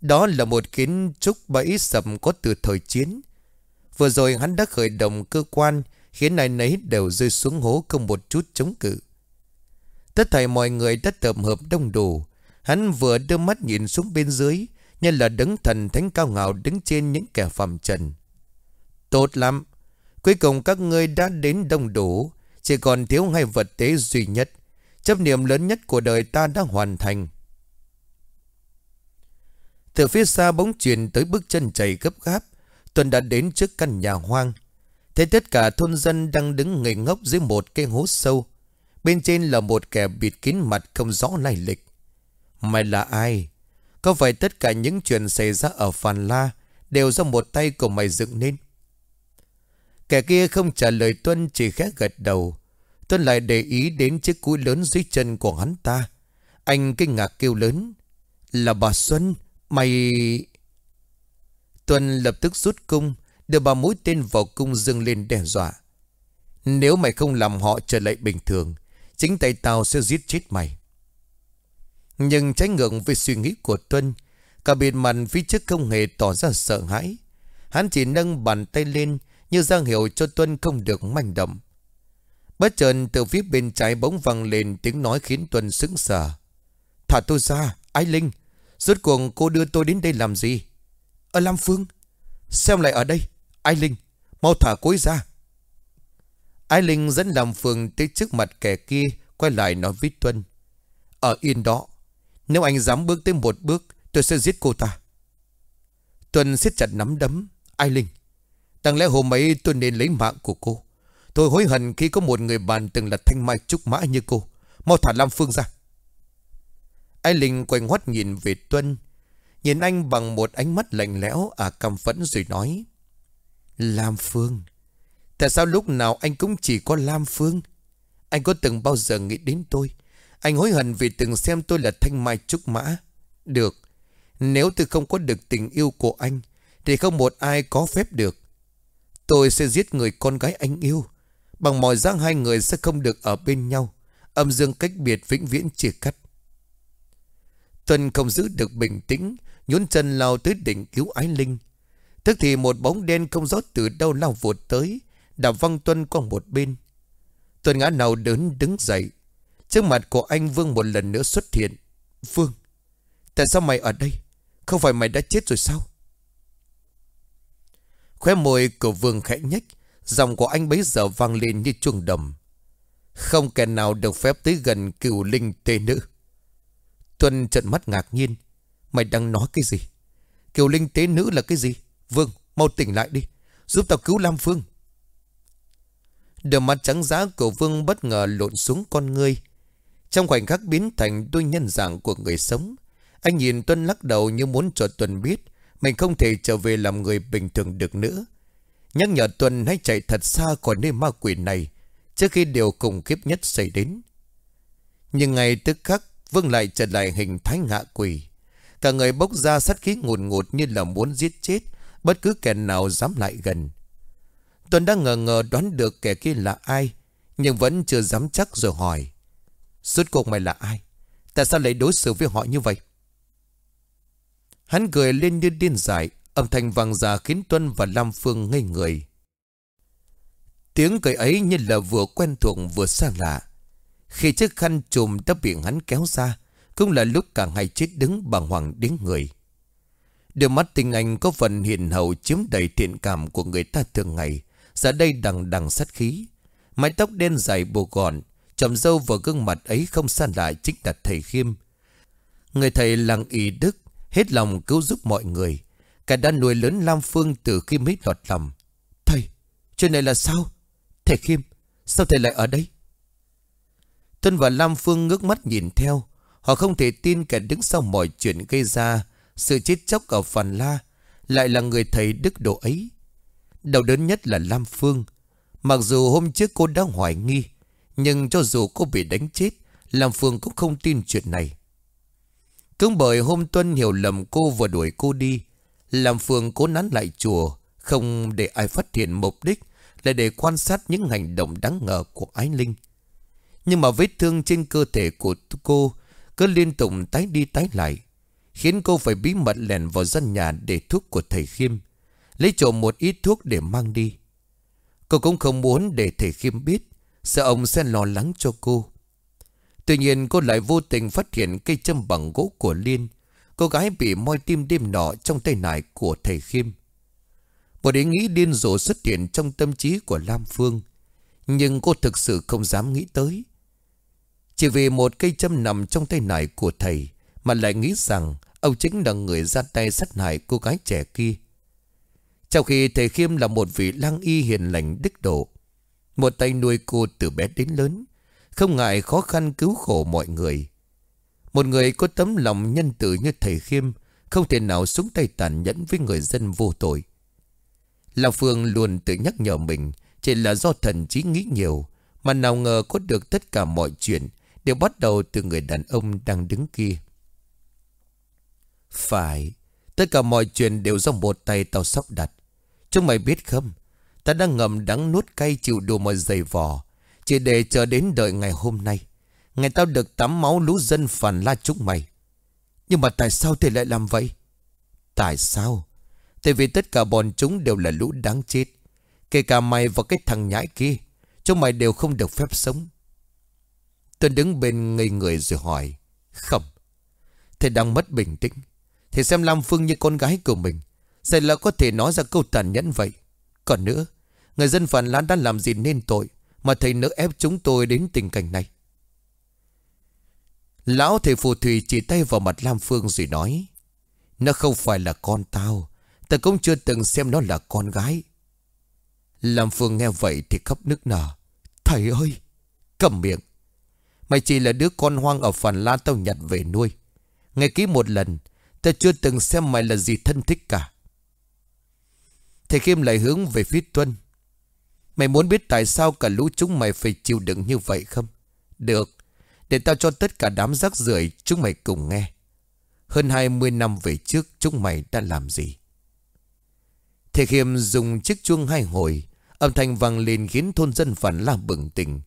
Đó là một kiến trúc bẫy sầm có từ thời chiến. Vừa rồi hắn đã khởi động cơ quan khiến ai nấy đều rơi xuống hố không một chút chống cự. Tất thảy mọi người đã tập hợp đông đủ. Hắn vừa đưa mắt nhìn xuống bên dưới, như là đấng thần thánh cao ngạo đứng trên những kẻ phạm trần. Tốt lắm, cuối cùng các ngươi đã đến đông đủ, chỉ còn thiếu hai vật tế duy nhất. Chấp niệm lớn nhất của đời ta đã hoàn thành. Từ phía xa bóng truyền tới bước chân chảy gấp gáp, Tuần đã đến trước căn nhà hoang. Thấy tất cả thôn dân đang đứng ngây ngốc dưới một cái hố sâu. Bên trên là một kẻ bịt kín mặt không rõ lai lịch. Mày là ai? Có phải tất cả những chuyện xảy ra ở Phàn La Đều do một tay của mày dựng nên Kẻ kia không trả lời Tuân chỉ khẽ gật đầu Tuân lại để ý đến chiếc cúi lớn dưới chân của hắn ta. Anh kinh ngạc kêu lớn, Là bà Xuân, Mày... Tuân lập tức rút cung, Đưa bà mũi tên vào cung dâng lên đe dọa. Nếu mày không làm họ trở lại bình thường, Chính tay tao sẽ giết chết mày. Nhưng trái ngược với suy nghĩ của Tuân, Cả biệt mặt phía trước không hề tỏ ra sợ hãi. Hắn chỉ nâng bàn tay lên Như giang hiệu cho Tuân không được manh động. Bất chợt từ phía bên trái bỗng vang lên tiếng nói khiến Tuân sững sờ. Thả tôi ra, Ái Linh. Rốt cuộc cô đưa tôi đến đây làm gì? Ở Lam Phương. Xem lại ở đây. Ái Linh, mau thả cô ấy ra. Ái Linh dẫn Lam Phương tới trước mặt kẻ kia, quay lại nói với Tuân. Ở yên đó, nếu anh dám bước tới một bước, tôi sẽ giết cô ta. Tuân siết chặt nắm đấm. Ai Linh, đáng lẽ hôm ấy tôi nên lấy mạng của cô. Tôi hối hận khi có một người bạn từng là thanh mai trúc mã như cô. Mau thả Lam Phương ra. Ai Linh quay ngoắt nhìn về Tuân. Nhìn anh bằng một ánh mắt lạnh lẽo à căm phẫn rồi nói. Lam Phương. Tại sao lúc nào anh cũng chỉ có Lam Phương? Anh có từng bao giờ nghĩ đến tôi? Anh hối hận vì từng xem tôi là thanh mai trúc mã. Được. Nếu tôi không có được tình yêu của anh, thì không một ai có phép được. Tôi sẽ giết người con gái anh yêu. Bằng mọi giá hai người sẽ không được ở bên nhau. Âm dương cách biệt vĩnh viễn chia cắt. Tuân không giữ được bình tĩnh, Nhún chân lao tới đỉnh cứu ái linh. Tức thì một bóng đen không rõ từ đâu lao vụt tới, Đạp văng Tuân qua một bên. Tuân ngã nào đớn đứng dậy. Trước mặt của anh Vương một lần nữa xuất hiện. Vương, Tại sao mày ở đây? Không phải mày đã chết rồi sao? Khóe môi của Vương khẽ nhách Giọng của anh bấy giờ vang lên như chuông đầm. Không kẻ nào được phép tới gần cựu linh tê nữ. Tuân trận mắt ngạc nhiên. Mày đang nói cái gì? Kiều linh tế nữ là cái gì? Vương, mau tỉnh lại đi. Giúp tao cứu Lam Phương. Đôi mắt trắng giá của Vương bất ngờ lộn xuống con ngươi. Trong khoảnh khắc biến thành đôi nhân dạng của người sống. Anh nhìn Tuân lắc đầu như muốn cho Tuân biết mình không thể trở về làm người bình thường được nữa. Nhắc nhở Tuân hãy chạy thật xa khỏi nơi ma quỷ này, Trước khi điều khủng khiếp nhất xảy đến. Nhưng ngày tức khắc, Vương lại trở lại hình thái ngạ quỷ. Cả người bốc ra sát khí ngột ngụt Như là muốn giết chết, Bất cứ kẻ nào dám lại gần. Tuân đã ngờ ngờ đoán được kẻ kia là ai, Nhưng vẫn chưa dám chắc rồi hỏi. Suốt cuộc mày là ai? Tại sao lại đối xử với họ như vậy? Hắn cười lên như điên dại Âm thanh vang ra khiến Tuân và Lam Phương ngây người. Tiếng cười ấy như là vừa quen thuộc vừa xa lạ. Khi chiếc khăn trùm đã bị hắn kéo ra, cũng là lúc cả hai chết đứng bằng hoàng đến người. Đôi mắt tình anh có phần hiền hậu chiếm đầy thiện cảm của người ta thường ngày, giờ đây đằng đằng sát khí. Mái tóc đen dài bồ gọn, trầm dâu vào gương mặt ấy không xa lạ chính là thầy Khiêm. Người thầy lặng ý đức, hết lòng cứu giúp mọi người. Cả đã nuôi lớn Lam Phương từ khi mới lọt lòng. Thầy, Chuyện này là sao? Thầy Khiêm, Sao thầy lại ở đây? Tuân và Lam Phương ngước mắt nhìn theo. Họ không thể tin kẻ đứng sau mọi chuyện gây ra. Sự chết chóc ở Phàn La Lại là người thầy đức độ ấy. Đầu đớn nhất là Lam Phương. Mặc dù hôm trước cô đã hoài nghi, Nhưng cho dù cô bị đánh chết, Lam Phương cũng không tin chuyện này. Cũng bởi hôm Tuân hiểu lầm cô và đuổi cô đi làm phường cố nán lại chùa, Không để ai phát hiện mục đích Là để quan sát những hành động đáng ngờ của Ái Linh. Nhưng mà vết thương trên cơ thể của cô Cứ liên tục tái đi tái lại, Khiến cô phải bí mật lèn vào dân nhà để thuốc của thầy Khiêm, Lấy trộm một ít thuốc để mang đi. Cô cũng không muốn để thầy Khiêm biết, Sợ ông sẽ lo lắng cho cô. Tuy nhiên, cô lại vô tình phát hiện cây châm bằng gỗ của Liên Cô gái bị moi tim đêm nọ trong tay nải của thầy Khiêm. Một ý nghĩ điên rồ xuất hiện trong tâm trí của Lam Phương. Nhưng cô thực sự không dám nghĩ tới. Chỉ vì một cây châm nằm trong tay nải của thầy mà lại nghĩ rằng ông chính là người ra tay sát hại cô gái trẻ kia. Trong khi thầy Khiêm là một vị lang y hiền lành đức độ. Một tay nuôi cô từ bé đến lớn. Không ngại khó khăn cứu khổ mọi người. Một người có tấm lòng nhân tử như thầy Khiêm, Không thể nào xuống tay tàn nhẫn với người dân vô tội. Lão Phương luôn tự nhắc nhở mình, Chỉ là do thần trí nghĩ nhiều, Mà nào ngờ có được tất cả mọi chuyện Đều bắt đầu từ người đàn ông đang đứng kia. Phải, Tất cả mọi chuyện đều do một tay tao sắp đặt. Chúng mày biết không? Ta đang ngầm đắng nuốt cay chịu đùa mọi dày vò, Chỉ để chờ đến đợi ngày hôm nay. Ngày tao được tắm máu lũ dân phản la chúng mày. Nhưng mà tại sao thầy lại làm vậy? Tại sao? Tại vì tất cả bọn chúng đều là lũ đáng chết. Kể cả mày và cái thằng nhãi kia, Chúng mày đều không được phép sống. Tôi đứng bên ngây người rồi hỏi Không Thầy đang mất bình tĩnh. Thầy xem Lam Phương như con gái của mình. Sao lại có thể nói ra câu tàn nhẫn vậy. Còn nữa, Người dân phản lan đã làm gì nên tội Mà thầy nỡ ép chúng tôi đến tình cảnh này? Lão thầy phù thủy chỉ tay vào mặt Lam Phương rồi nói, Nó không phải là con tao Ta cũng chưa từng xem nó là con gái. Lam Phương nghe vậy thì khóc nức nở, Thầy ơi, Cầm miệng. Mày chỉ là đứa con hoang ở phản la tao nhặt về nuôi. Ngày ký một lần Ta chưa từng xem mày là gì thân thích cả. Thầy Khiêm lại hướng về phía Tuân, Mày muốn biết tại sao cả lũ chúng mày phải chịu đựng như vậy không? Được để tao cho tất cả đám rác rưởi chúng mày cùng nghe. Hơn 20 năm về trước, chúng mày đã làm gì? Thầy Khiêm dùng chiếc chuông hai hồi, Âm thanh vang lên khiến thôn dân phản la bừng tỉnh.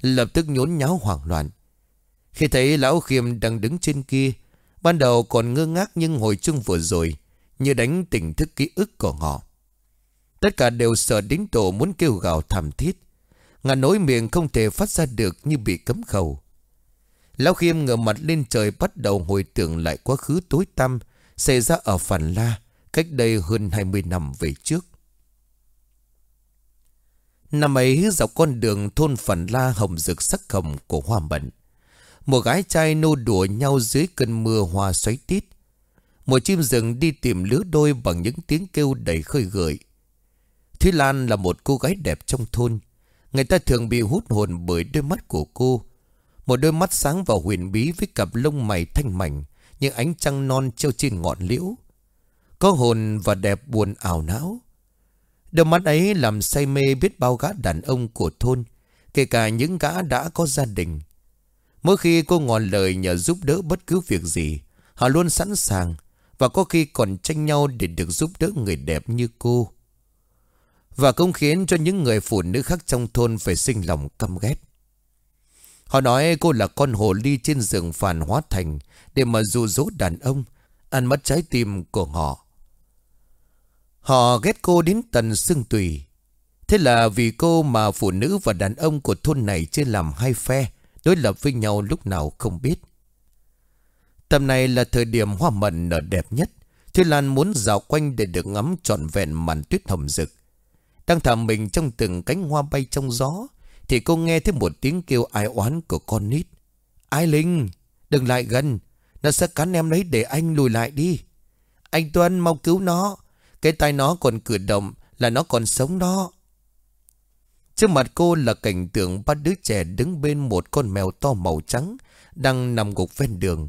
Lập tức nhốn nháo hoảng loạn. Khi thấy lão Khiêm đang đứng trên kia, Ban đầu còn ngơ ngác nhưng hồi chung vừa rồi Như đánh tỉnh thức ký ức của họ. Tất cả đều sợ đến tổ muốn kêu gào thảm thiết. Ngà nối miệng không thể phát ra được như bị cấm khẩu. Lão Khiêm ngửa mặt lên trời bắt đầu hồi tưởng lại quá khứ tối tăm Xảy ra ở Phản La Cách đây hơn 20 năm về trước Năm ấy, dọc con đường thôn Phản La hồng rực sắc hồng của hoa mận, Một gái trai nô đùa nhau dưới cơn mưa hoa xoáy tít Một chim rừng đi tìm lứa đôi bằng những tiếng kêu đầy khơi gợi Thúy Lan là một cô gái đẹp trong thôn. Người ta thường bị hút hồn bởi đôi mắt của cô. Một đôi mắt sáng và huyền bí với cặp lông mày thanh mảnh, như ánh trăng non treo trên ngọn liễu. Có hồn và đẹp buồn ảo não. Đôi mắt ấy làm say mê biết bao gã đàn ông của thôn, kể cả những gã đã có gia đình. Mỗi khi cô ngọn lời nhờ giúp đỡ bất cứ việc gì, họ luôn sẵn sàng và có khi còn tranh nhau để được giúp đỡ người đẹp như cô. Và cũng khiến cho những người phụ nữ khác trong thôn phải sinh lòng căm ghét. Họ nói cô là con hồ ly trên rừng phản hóa thành để mà dụ dỗ đàn ông, ăn mất trái tim của họ. Họ ghét cô đến tận xương tùy. Thế là vì cô mà phụ nữ và đàn ông của thôn này chưa làm hai phe, đối lập với nhau lúc nào không biết. Tầm này là thời điểm hoa mận nở đẹp nhất. Thúy Lan muốn dạo quanh để được ngắm trọn vẹn màn tuyết hồng rực. Đang thả mình trong từng cánh hoa bay trong gió thì cô nghe thấy một tiếng kêu ai oán của con nít. Ai Linh Đừng lại gần Nó sẽ cắn em đấy để anh lùi lại đi. Anh Tuân mau cứu nó. Cái tay nó còn cử động Là nó còn sống đó. Trước mặt cô là cảnh tượng ba đứa trẻ đứng bên một con mèo to màu trắng đang nằm gục ven đường.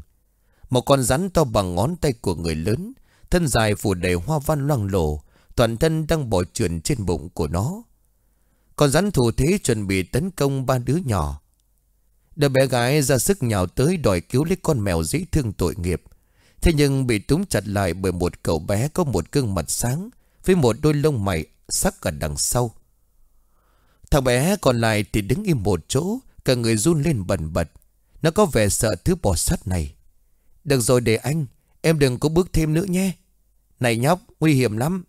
Một con rắn to bằng ngón tay của người lớn, thân dài phủ đầy hoa văn loang lổ, Toàn thân đang bò trườn trên bụng của nó. Con rắn thủ thế chuẩn bị tấn công ba đứa nhỏ. Đứa bé gái ra sức nhào tới đòi cứu lấy con mèo dễ thương tội nghiệp. Thế nhưng bị túng chặt lại bởi một cậu bé có một gương mặt sáng, Với một đôi lông mày sắc ở đằng sau. Thằng bé còn lại thì đứng im một chỗ, Cả người run lên bần bật. Nó có vẻ sợ thứ bò sắt này. Được rồi để anh, Em đừng có bước thêm nữa nhé. Này nhóc, nguy hiểm lắm.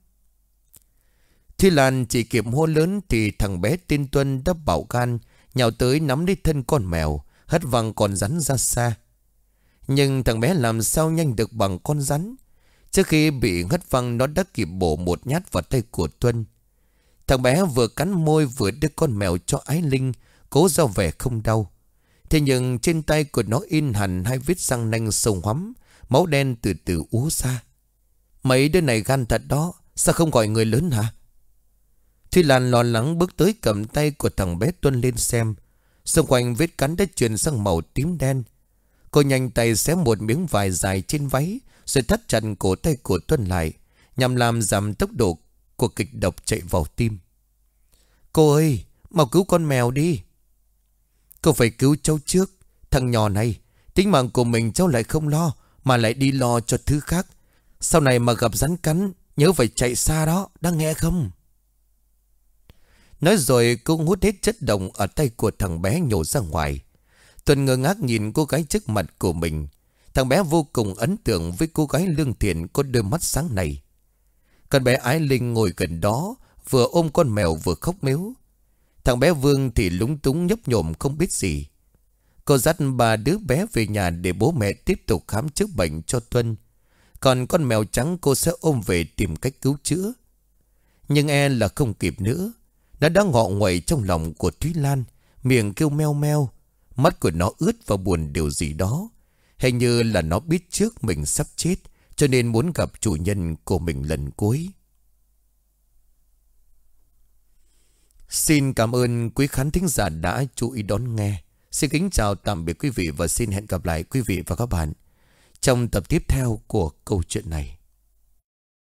Thi Lan chỉ kịp hô lớn thì thằng bé tên Tuân đã bảo gan nhào tới nắm lấy thân con mèo, hất văng con rắn ra xa. Nhưng thằng bé làm sao nhanh được bằng con rắn. Trước khi bị hất văng nó đã kịp bổ một nhát vào tay của Tuân. Thằng bé vừa cắn môi vừa đưa con mèo cho Ái Linh, cố ra vẻ không đau. Thế nhưng trên tay của nó in hẳn hai vết răng nanh sông hoắm, máu đen từ từ ú ra. Mấy đứa này gan thật đó, sao không gọi người lớn hả? Thúy Lan lo lắng bước tới cầm tay của thằng bé Tuân lên xem. Xung quanh vết cắn đã chuyển sang màu tím đen. Cô nhanh tay xé một miếng vải dài trên váy, Rồi thắt chặt cổ tay của Tuân lại Nhằm làm giảm tốc độ của kịch độc chạy vào tim. Cô ơi Mau cứu con mèo đi. Cô phải cứu cháu trước Thằng nhỏ này. Tính mạng của mình cháu lại không lo Mà lại đi lo cho thứ khác. Sau này mà gặp rắn cắn Nhớ phải chạy xa đó Đang nghe không? Nói rồi cô hút hết chất đồng Ở tay của thằng bé nhổ ra ngoài. Tuần ngơ ngác nhìn cô gái trước mặt của mình. Thằng bé vô cùng ấn tượng Với cô gái lương thiện Có đôi mắt sáng này. Con bé Ái Linh ngồi gần đó, Vừa ôm con mèo vừa khóc mếu. Thằng bé Vương thì lúng túng nhấp nhổm không biết gì. Cô dắt ba đứa bé về nhà Để bố mẹ tiếp tục khám chữa bệnh cho Tuân. Còn con mèo trắng cô sẽ ôm về tìm cách cứu chữa. Nhưng e là không kịp nữa. Nó đã ngọ nguậy trong lòng của Thúy Lan, Miệng kêu meo meo, Mắt của nó ướt và buồn điều gì đó. Hình như là nó biết trước mình sắp chết, Cho nên muốn gặp chủ nhân của mình lần cuối. Xin cảm ơn quý khán thính giả đã chú ý đón nghe. Xin kính chào tạm biệt quý vị và xin hẹn gặp lại quý vị và các bạn Trong tập tiếp theo của câu chuyện này.